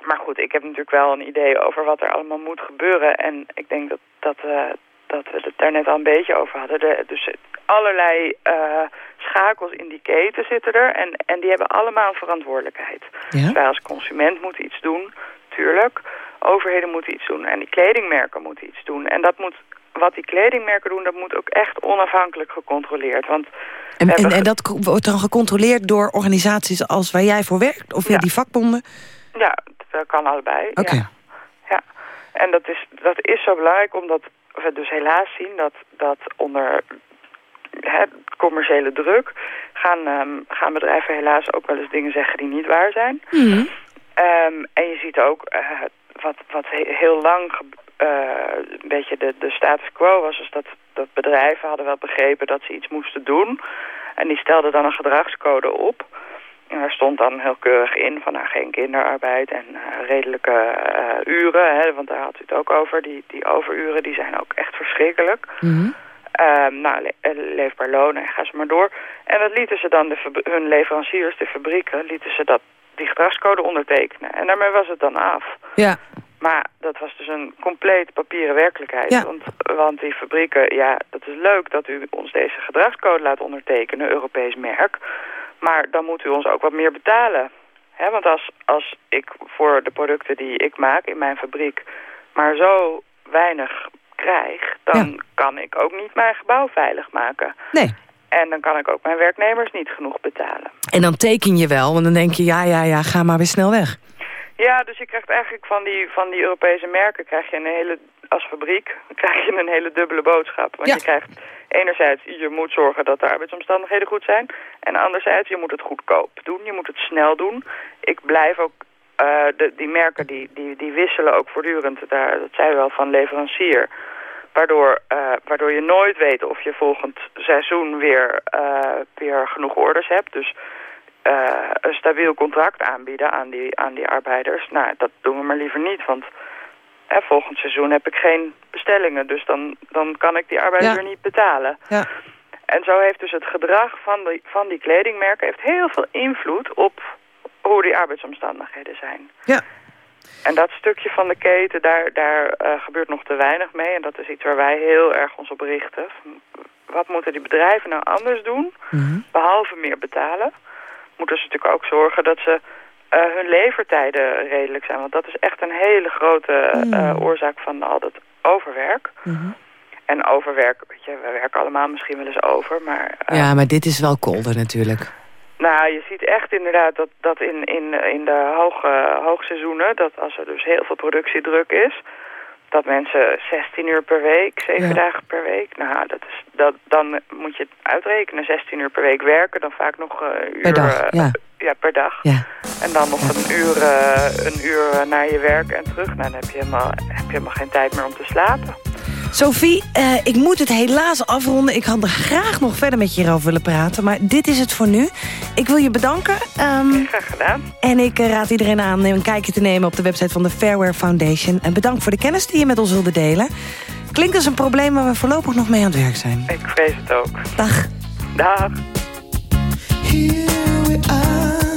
maar goed, ik heb natuurlijk wel een idee over wat er allemaal moet gebeuren. En ik denk dat, dat, eh, dat we het daar net al een beetje over hadden. De, dus allerlei eh, schakels in die keten zitten er. En, en die hebben allemaal een verantwoordelijkheid. Ja? Dus wij als consument moeten iets doen, tuurlijk. Overheden moeten iets doen. En die kledingmerken moeten iets doen. En dat moet, wat die kledingmerken doen, dat moet ook echt onafhankelijk gecontroleerd. Want En, en, dat wordt dan gecontroleerd door organisaties als waar jij voor werkt? Of via Ja. die vakbonden? Ja, dat kan allebei. Oké. Ja. ja. En dat is, dat is zo belangrijk omdat we dus helaas zien dat, dat onder hè, commerciële druk gaan, ehm, gaan bedrijven helaas ook wel eens dingen zeggen die niet waar zijn. Ehm, en je ziet ook eh, wat, wat he- heel lang eh, een beetje de, de status quo was, is dat, dat bedrijven hadden wel begrepen dat ze iets moesten doen. En die stelden dan een gedragscode op. En daar stond dan heel keurig in van nou, geen kinderarbeid en eh, redelijke eh, uren. Hè, want daar had u het ook over. Die, die overuren die zijn ook echt verschrikkelijk. Mhm. Ehm, nou, le eh, leefbaar loon en ga ze maar door. En dat lieten ze dan de hun leveranciers, de fabrieken, lieten ze dat, die gedragscode ondertekenen. En daarmee was het dan af. Ja. Maar dat was dus een compleet papieren werkelijkheid. Ja. Want, want die fabrieken, ja, dat is leuk dat u ons deze gedragscode laat ondertekenen, Europees merk. Maar dan moet u ons ook wat meer betalen. Hè, want als, als ik voor de producten die ik maak in mijn fabriek maar zo weinig krijg, dan kan ik ook niet mijn gebouw veilig maken. Nee. En dan kan ik ook mijn werknemers niet genoeg betalen. En dan teken je wel, want dan denk je, ja, ja, ja, ga maar weer snel weg. Ja, dus je krijgt eigenlijk van die, van die Europese merken krijg je een hele, als fabriek, krijg je een hele dubbele boodschap. Want Ja. je krijgt enerzijds, je moet zorgen dat de arbeidsomstandigheden goed zijn. En anderzijds, je moet het goedkoop doen, je moet het snel doen. Ik blijf ook, eh, de, die merken die, die, die wisselen ook voortdurend, daar, dat zei wel, van leverancier. Waardoor, eh, waardoor je nooit weet of je volgend seizoen weer, eh, weer genoeg orders hebt. Dus een stabiel contract aanbieden aan die, aan die arbeiders. Nou, dat doen we maar liever niet, want hè, volgend seizoen heb ik geen bestellingen. Dus dan, dan kan ik die arbeider Ja. weer niet betalen. Ja. En zo heeft dus het gedrag van die, van die kledingmerken heeft heel veel invloed op hoe die arbeidsomstandigheden zijn. Ja. En dat stukje van de keten, daar, daar eh, gebeurt nog te weinig mee. En dat is iets waar wij heel erg ons op richten. Wat moeten die bedrijven nou anders doen, Mhm. behalve meer betalen? Moeten ze natuurlijk ook zorgen dat ze eh, hun levertijden redelijk zijn. Want dat is echt een hele grote eh, oorzaak van al dat overwerk. Mhm. En overwerk, weet je, we werken allemaal misschien wel eens over, maar... eh, Ja, maar dit is wel kolder natuurlijk. nou, je ziet echt inderdaad dat, dat in, in, in de hoge, hoogseizoenen, dat als er dus heel veel productiedruk is, dat mensen 16 uur per week, 7 Ja. dagen per week, nou, dat is, dat, dan moet je het uitrekenen, 16 uur per week werken, dan vaak nog eh, een uur... Per dag, eh, ja. ja, per dag. Ja. En dan nog een uur, eh, een uur naar je werk en terug. Nou, dan heb je helemaal, heb je helemaal geen tijd meer om te slapen. Sophie, eh, ik moet het helaas afronden. Ik had er graag nog verder met je hierover willen praten. Maar dit is het voor nu. Ik wil je bedanken. ehm, Graag gedaan. en ik eh, raad iedereen aan een kijkje te nemen op de website van de Fairwear Foundation. En bedankt voor de kennis die je met ons wilde delen. Klinkt als een probleem waar we voorlopig nog mee aan het werk zijn. Ik vrees het ook. Dag. Dag. Here we are,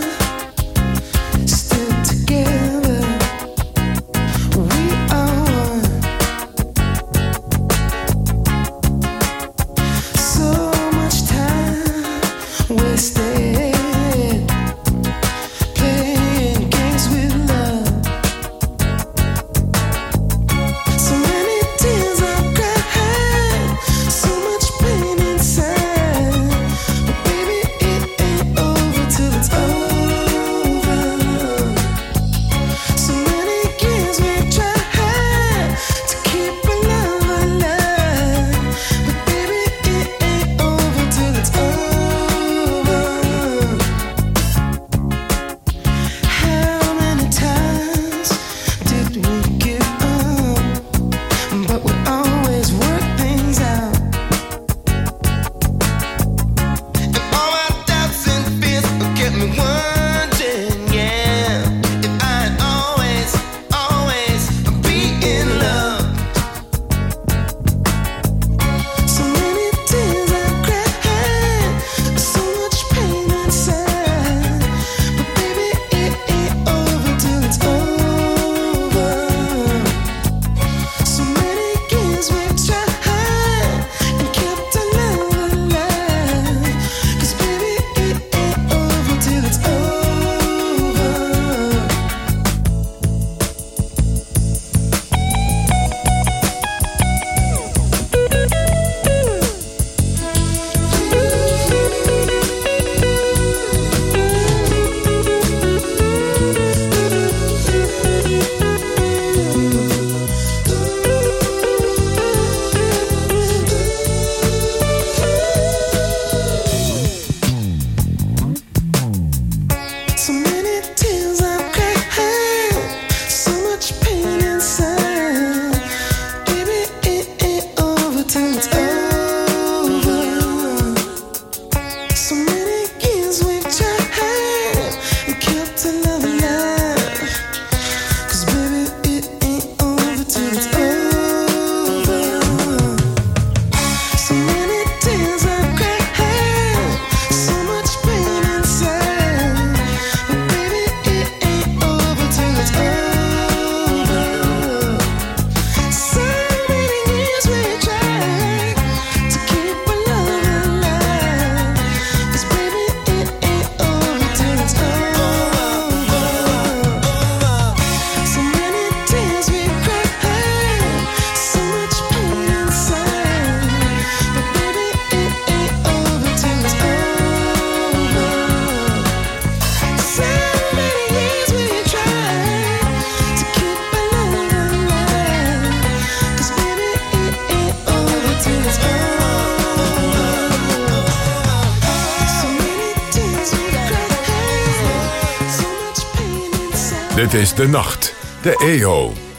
De Nacht, de EO.